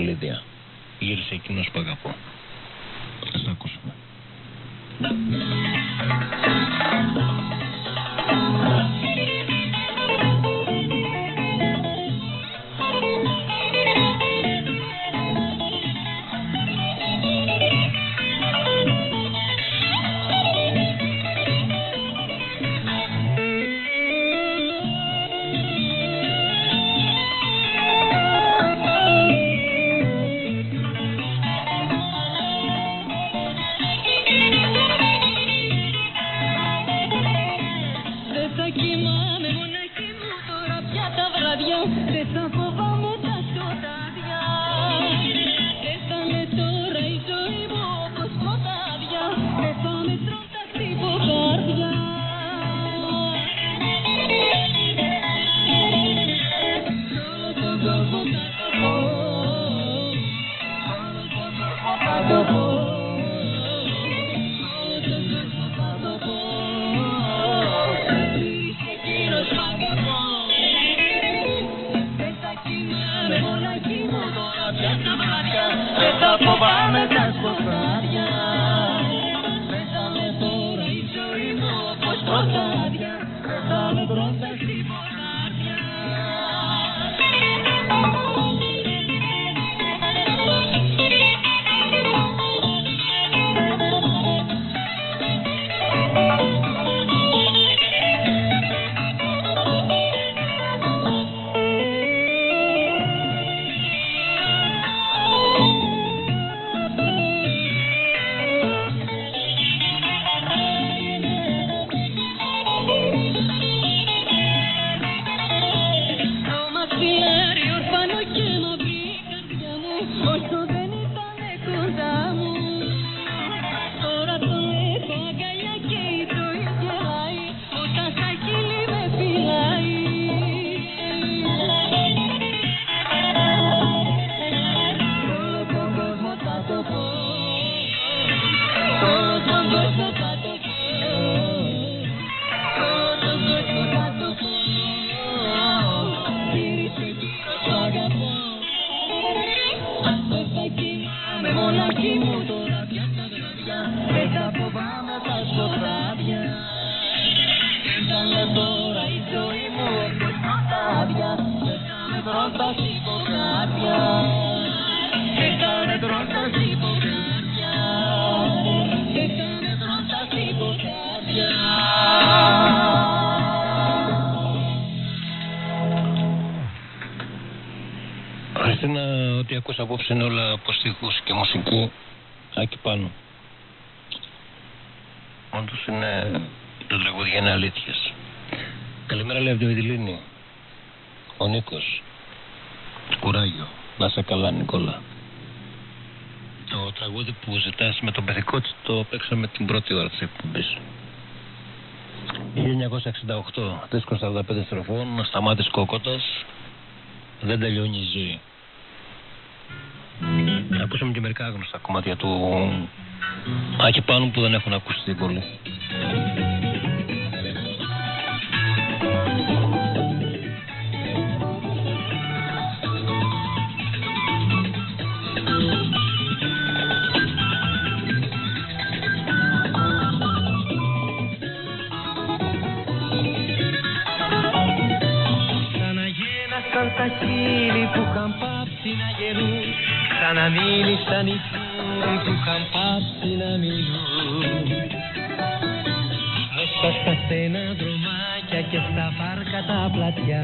δίσκος 45 στροφών, σταμάτης κόκοτας, δεν τελειώνει η ζωή. Ακούσαμε και μερικά γνωστά κομμάτια του Άκη Πάνου που δεν έχουν ακουστεί πολύ. Ξαναμίλησαν οι φίλοι που είχαν πάψει να μιλούν. Μέσα στα στενά δρομάκια και στα πάρκα τα πλατιά.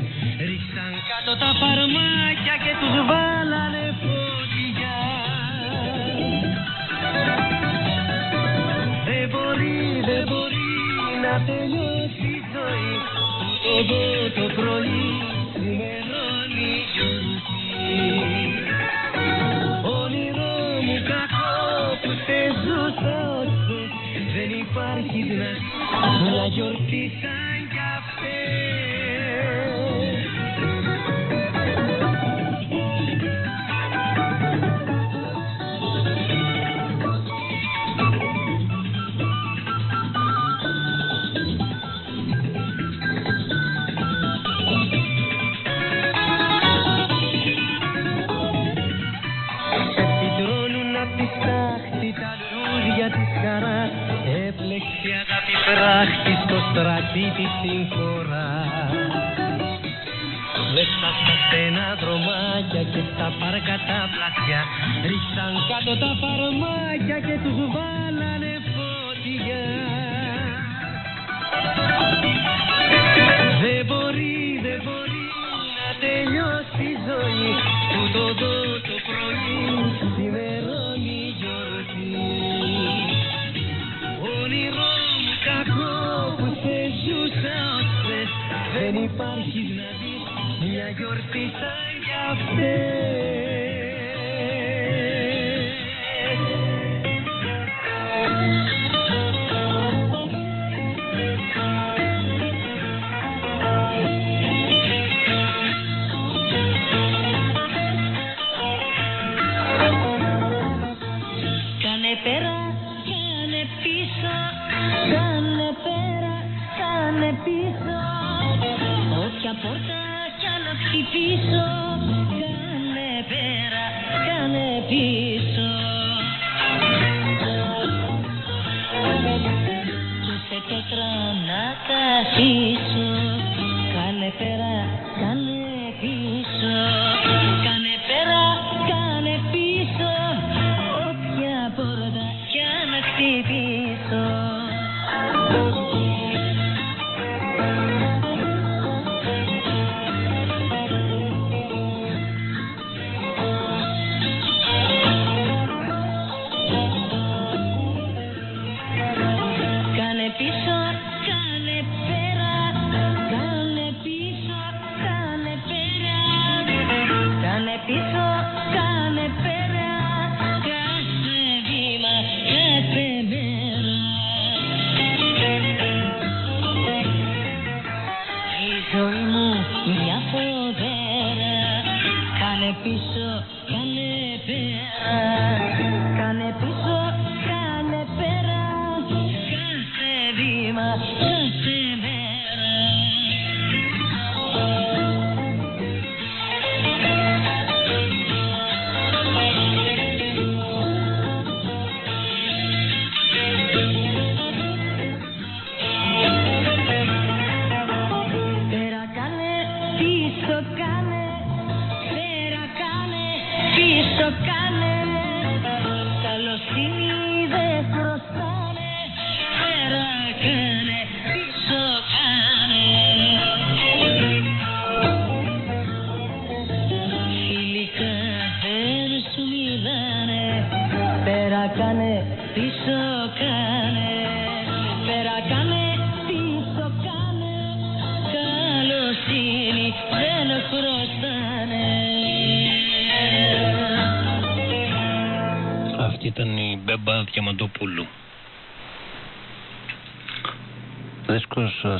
Ρίξαν κάτω τα φαρμάκια και τους βάλανε φωτιά. Δεν μπορεί, δεν μπορεί να τελειώσει η ζωή. Εδώ το πρωί δυνατή μια αγάπη πράχτη στο στρατήτη στην χώρα Μέσα στα στενά δρομάκια και στα πάρκα τα πλατιά Ρίξαν κάτω τα φαρμάκια και τους βάλανε φωτιά. Δεν μπορεί, δεν μπορεί να τελειώσει η ζωή Τούτο εδώ το πρωί μια γιορτή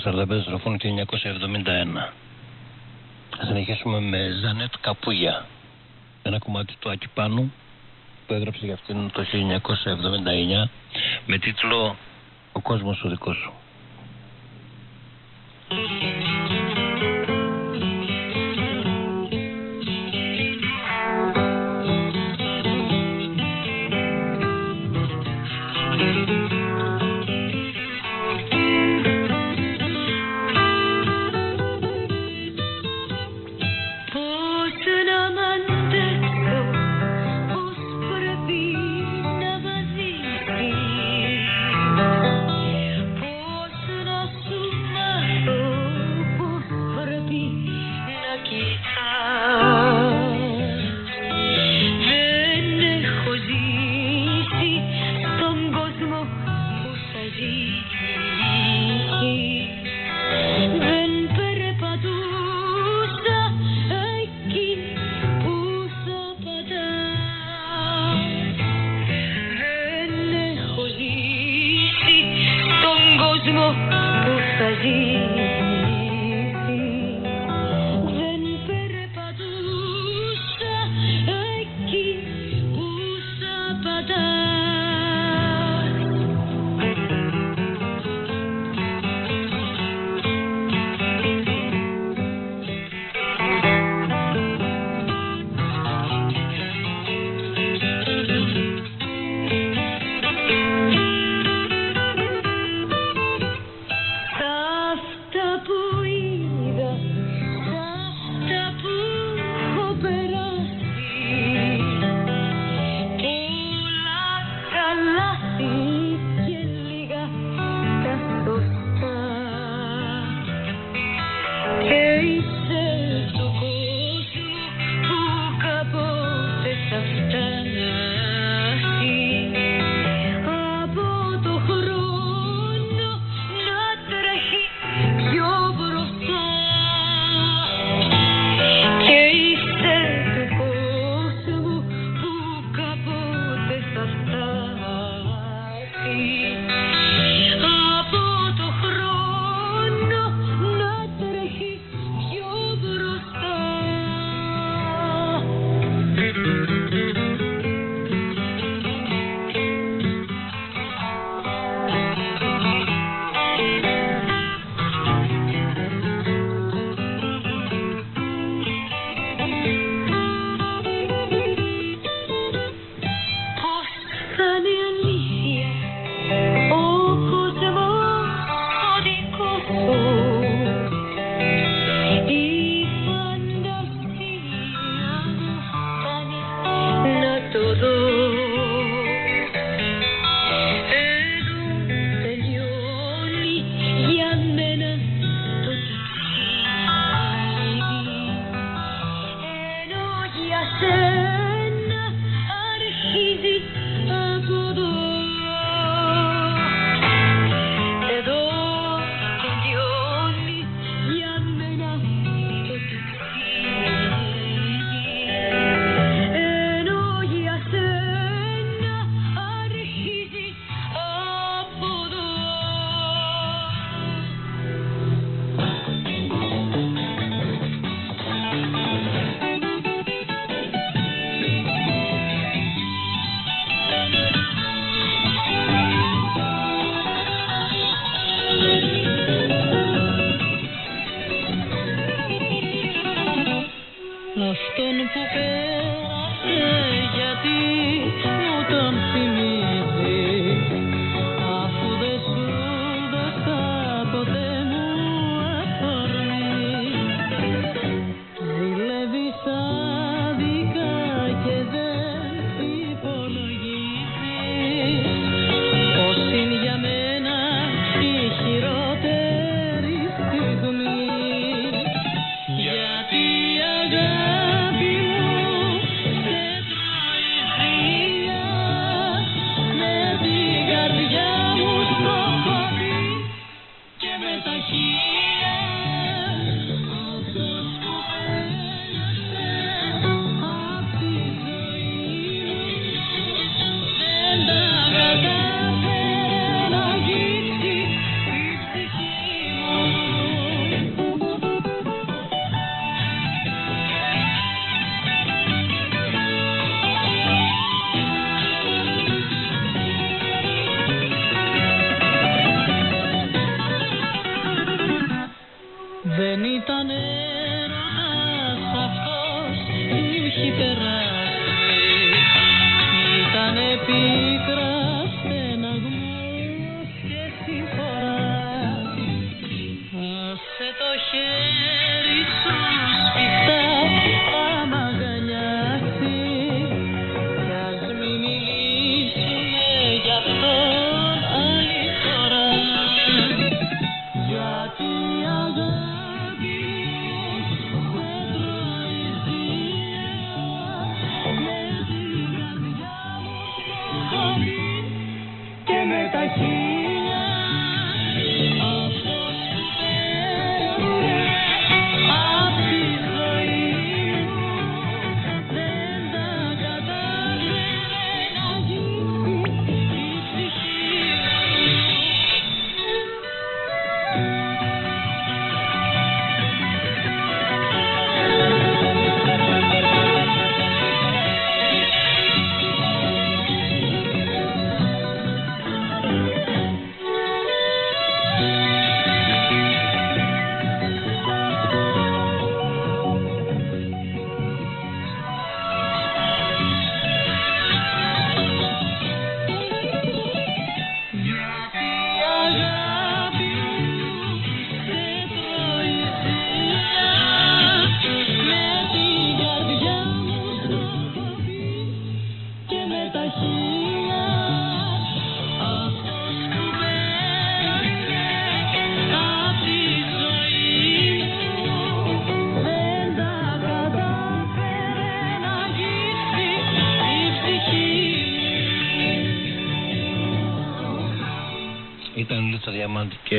Σαρδαμπές Δροφών 1971. Θα συνεχίσουμε με Ζανέτ Καπούγια, ένα κομμάτι του Ακυπάνου που έγραψε για αυτήν το 1979 με τίτλο «Ο κόσμος ο δικός σου».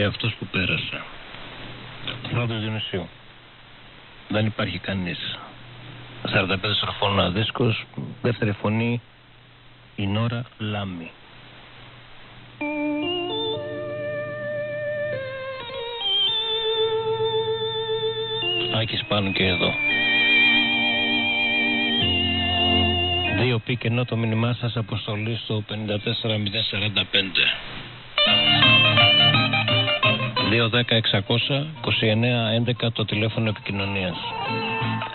αυτός που πέρασε. Πρώτος Διονυσίου. Δεν υπάρχει κανείς. 45 χρόνια ο δίσκος, δεύτερη φωνή η Νόρα Λάμι. Άκης πάνω και εδώ. Δύο πήκε το μήνυμά σας αποστολή στο 54045. Το 10-69 11 το τηλέφωνο επικοινωνίας.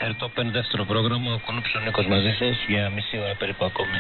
Ερτόπεν δεύτερο πρόγραμμα, ο Κονούπης Νίκος μαζί σας για μισή ώρα περίπου ακόμη.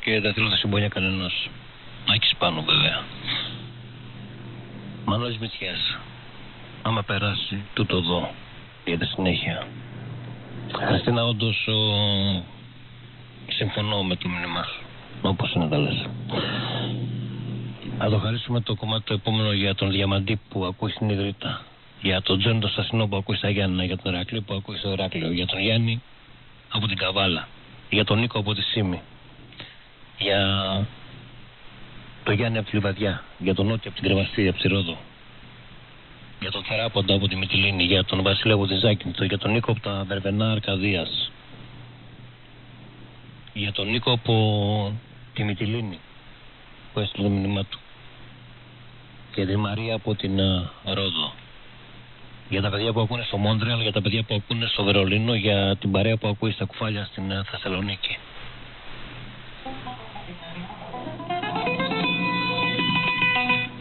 Και δεν θέλω να συμπονιά κανενός. Άκης πάνω βέβαια. Μανώλης Μητσιάς. Άμα περάσει, τούτο εδώ. Για τη συνέχεια. Χριστίνα, όντως ο... συμφωνώ με το μήνυμά σου. Όπως είναι τα λες. Θα το χαρίσουμε το κομμάτι το επόμενο για τον Διαμαντή που ακούει στην Ιδρύτα. Για τον Τζέντο Στασινό που ακούει στα Γιάννα. Για τον Ερακλή που ακούει στο Εράκλειο. Για τον Γιάννη από την Καβάλα. Για τον Νίκο από τη Σίμη. Για τον Γιάννη από τη Λιβαδιά. Για τον Νότι από την Κρεβαστή, από τη Ρόδο. Για τον Θεράποντα από τη Μυτιλίνη. Για τον Βασίλειο από τη Ζάκυνθο. Για τον Νίκο από τα Βερβενά Αρκαδίας. Για τον Νίκο από τη Μυτιλίνη. Που έστειλε το μήνυμά του. Και τη Μαρία από την α, Ρόδο. Για τα παιδιά που ακούνε στο Μόντρεαλ, για τα παιδιά που ακούνε στο Βερολίνο, για την παρέα που ακούει στα κουφάλια στην ε, Θεσσαλονίκη.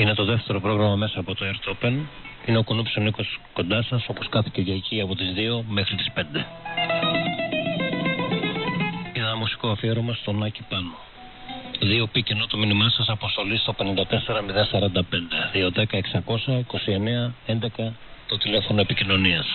Είναι το δεύτερο πρόγραμμα μέσα από το Earth Open. Είναι ο Κουνούπης ο Νίκος κοντά σας, όπως κάθε Κυριακή από τις 2 μέχρι τις 5. Είναι ένα μουσικό αφιέρωμα στον Άκη Πάνο. 2 π κενό το μήνυμά σας αποστολή στο 54045. 210 600 29 11 το τηλέφωνο επικοινωνίας.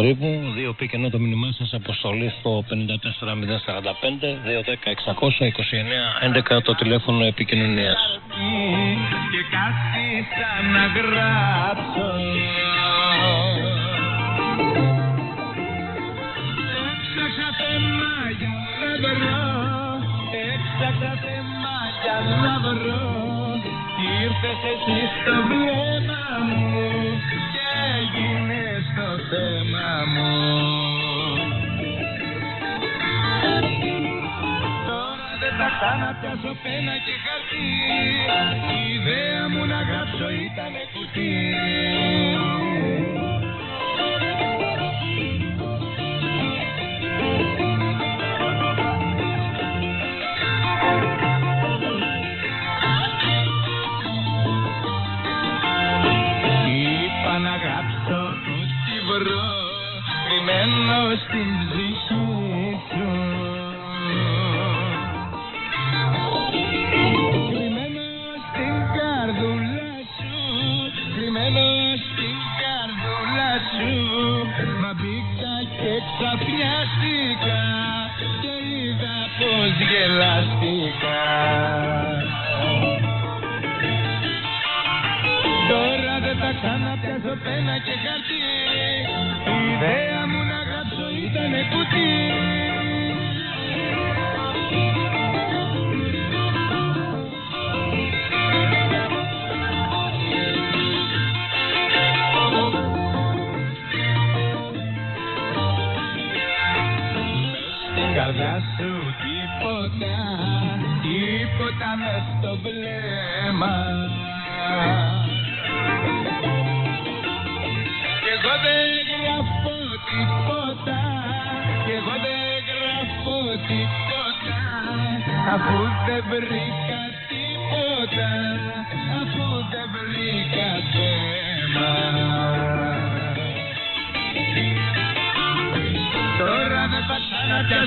περίπου. Δύο πει το μήνυμά σας αποστολή στο 54045 210 629 11 το τηλέφωνο επικοινωνίας.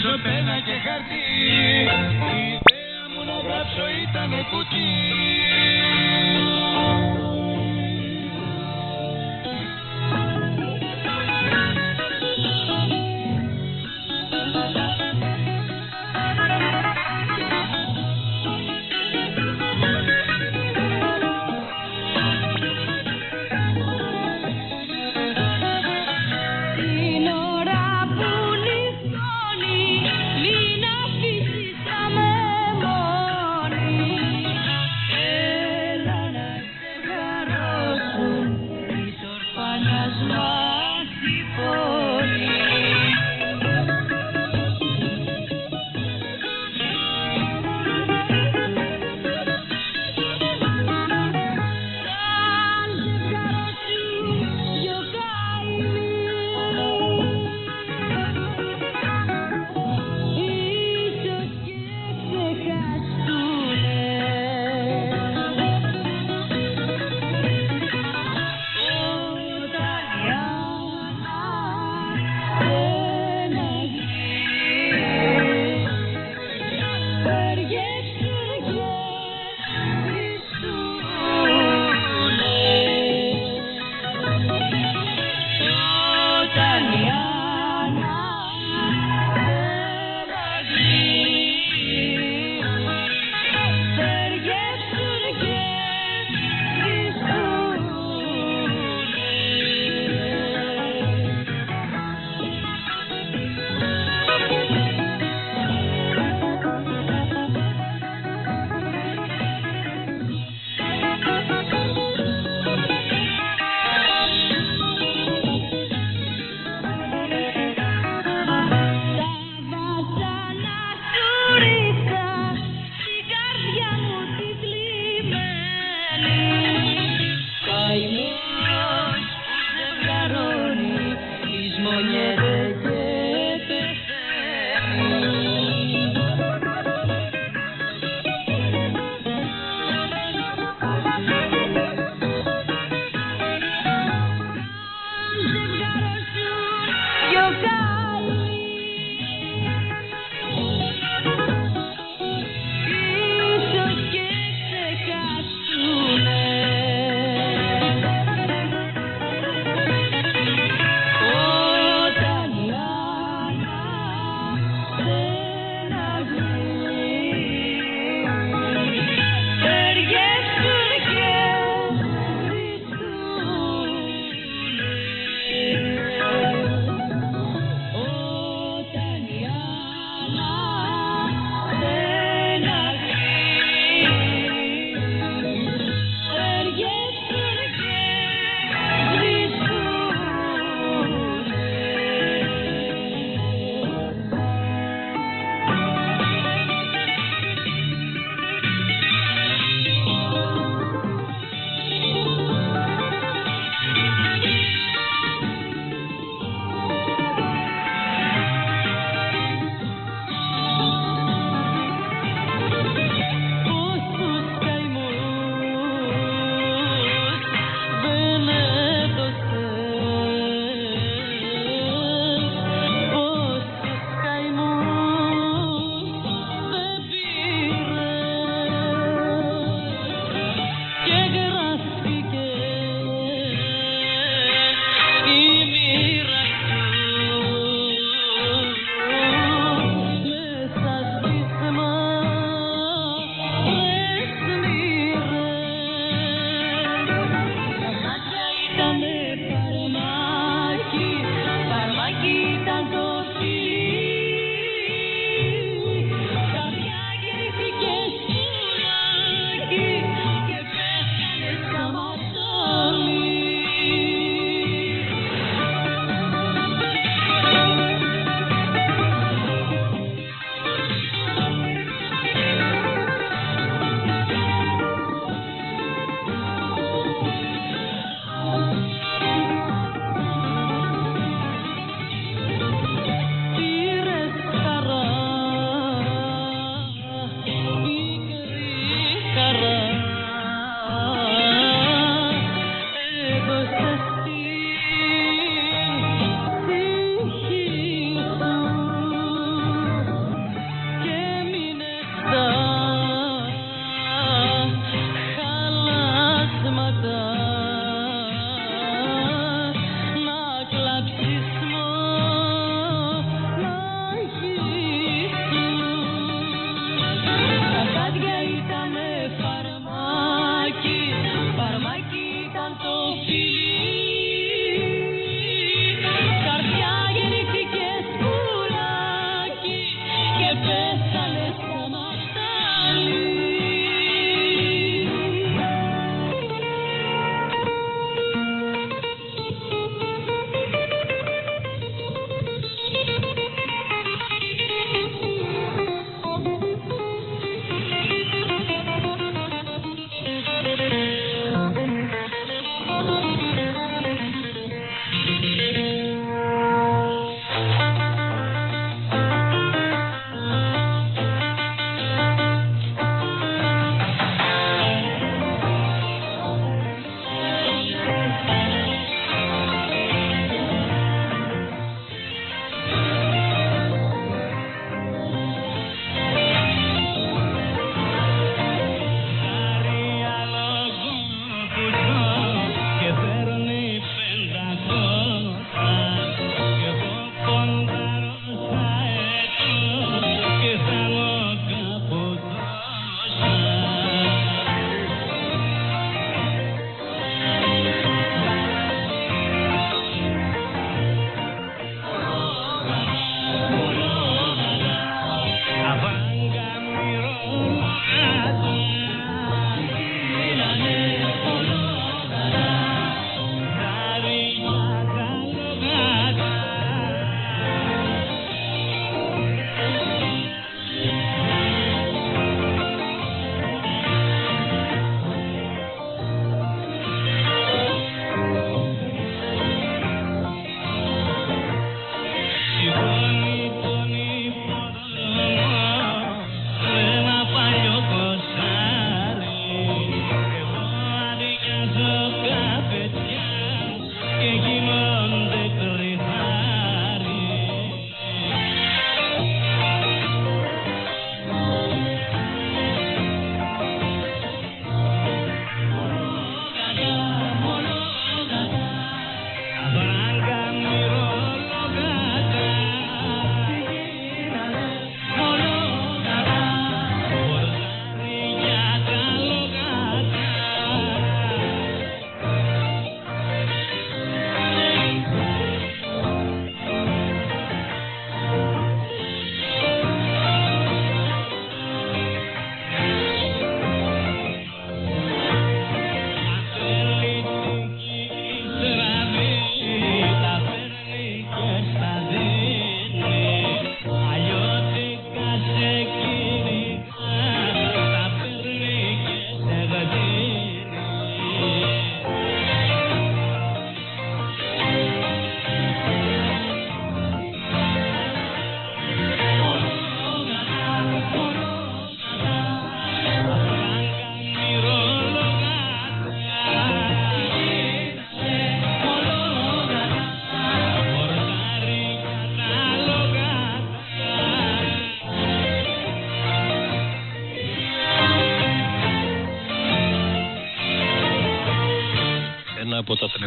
βάζω πένα και χαρτί. Η ιδέα μου να γράψω ήταν κουκί.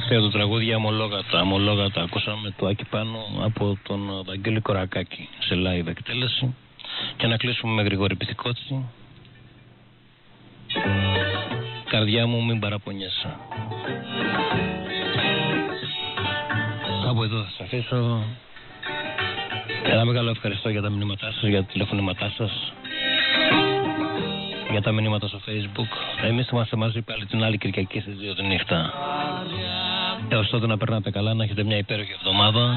Τελευταία του τραγούδια αμολόγατα. Αμολόγατα ακούσαμε το Άκη Πάνο από τον Βαγγέλη Κορακάκη σε live εκτέλεση. Και να κλείσουμε με Γρηγόρη Πυθικότση. Καρδιά μου μην παραπονιέσαι. Από εδώ θα σας αφήσω. Ένα μεγάλο ευχαριστώ για τα μηνύματά σας, για τα τηλεφωνήματά σας, για τα μηνύματα στο facebook. Εμείς είμαστε μαζί πάλι την άλλη Κυριακή στις 2 τη νύχτα. Έως τότε να περνάτε καλά, να έχετε μια υπέροχη εβδομάδα.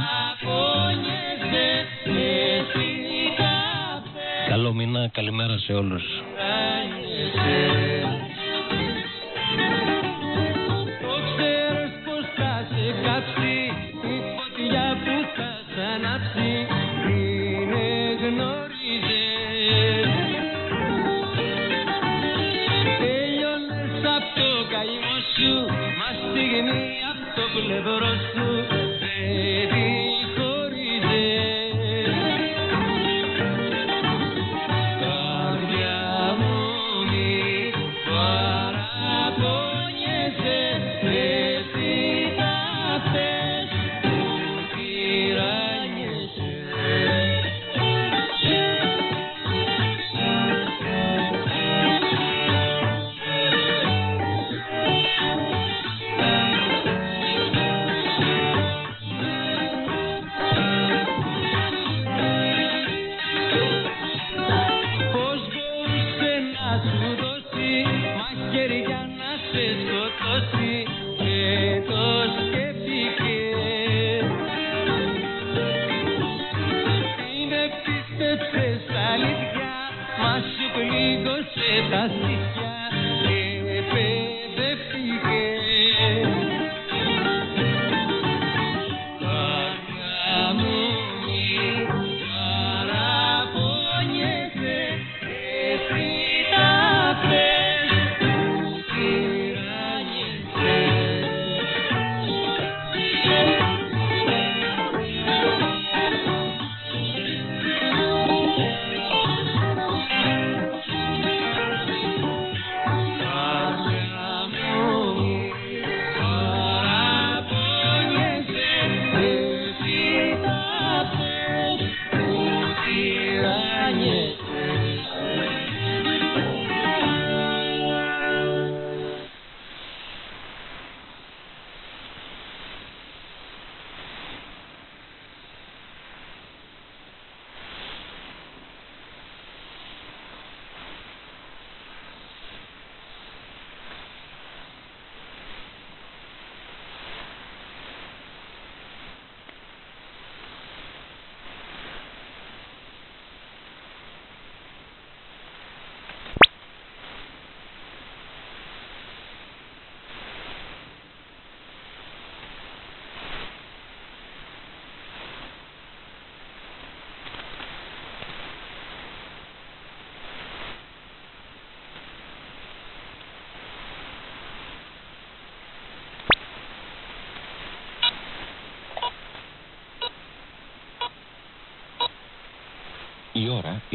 Καλό μήνα, καλημέρα σε όλους.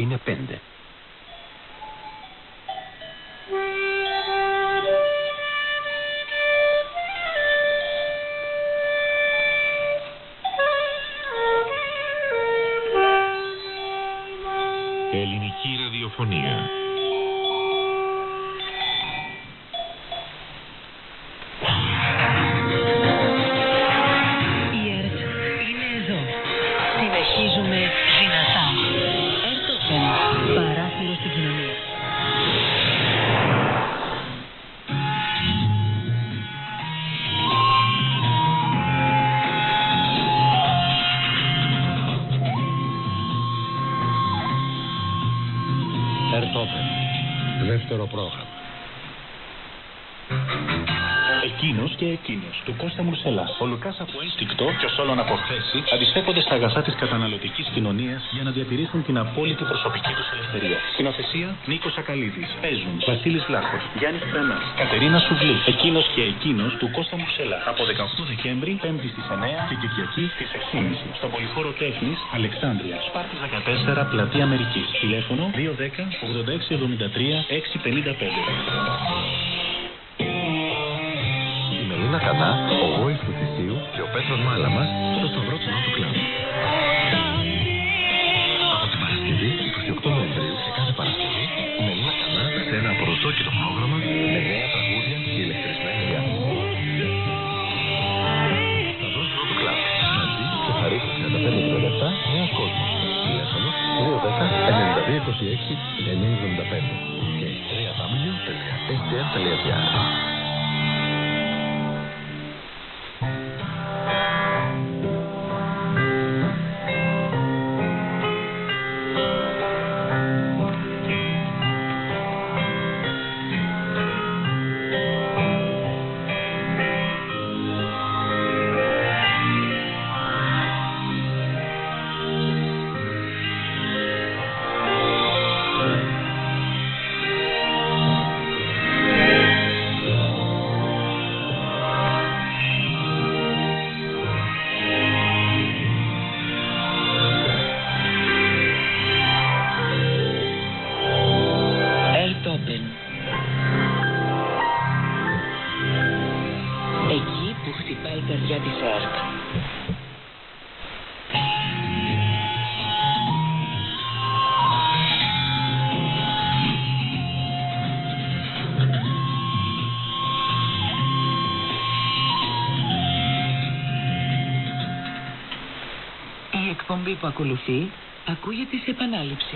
පින පෙන්ද. Του Κώστα Μουρσελά. Ο Λουκάς από ένστικτο και ως όλων από χθεση αντιστέκονται στα αγαθά της καταναλωτικής κοινωνίας για να διατηρήσουν την απόλυτη προσωπική τους ελευθερία. Σκηνοθεσία Νίκος Ακαλίδης. Παίζουν Βασίλης Βλάχος, Γιάννης Τρενά, Κατερίνα Σουβλή. Εκείνος και εκείνος του Κώστα Μουρσελά. Από 18 Δεκέμβρη, 5η στις 9 και Κυριακή στις 6.30 στο Πολυχώρο Τέχνης Αλεξάνδρεια. Σπάρτη 14 Πλατεία Αμερικής. Τηλέφωνο 210 8673 655. Η μελέτη Μελίνα Κανά, ο Γόης του Θησίου και ο Πέτρος που ακολουθεί ακούγεται σε επανάληψη.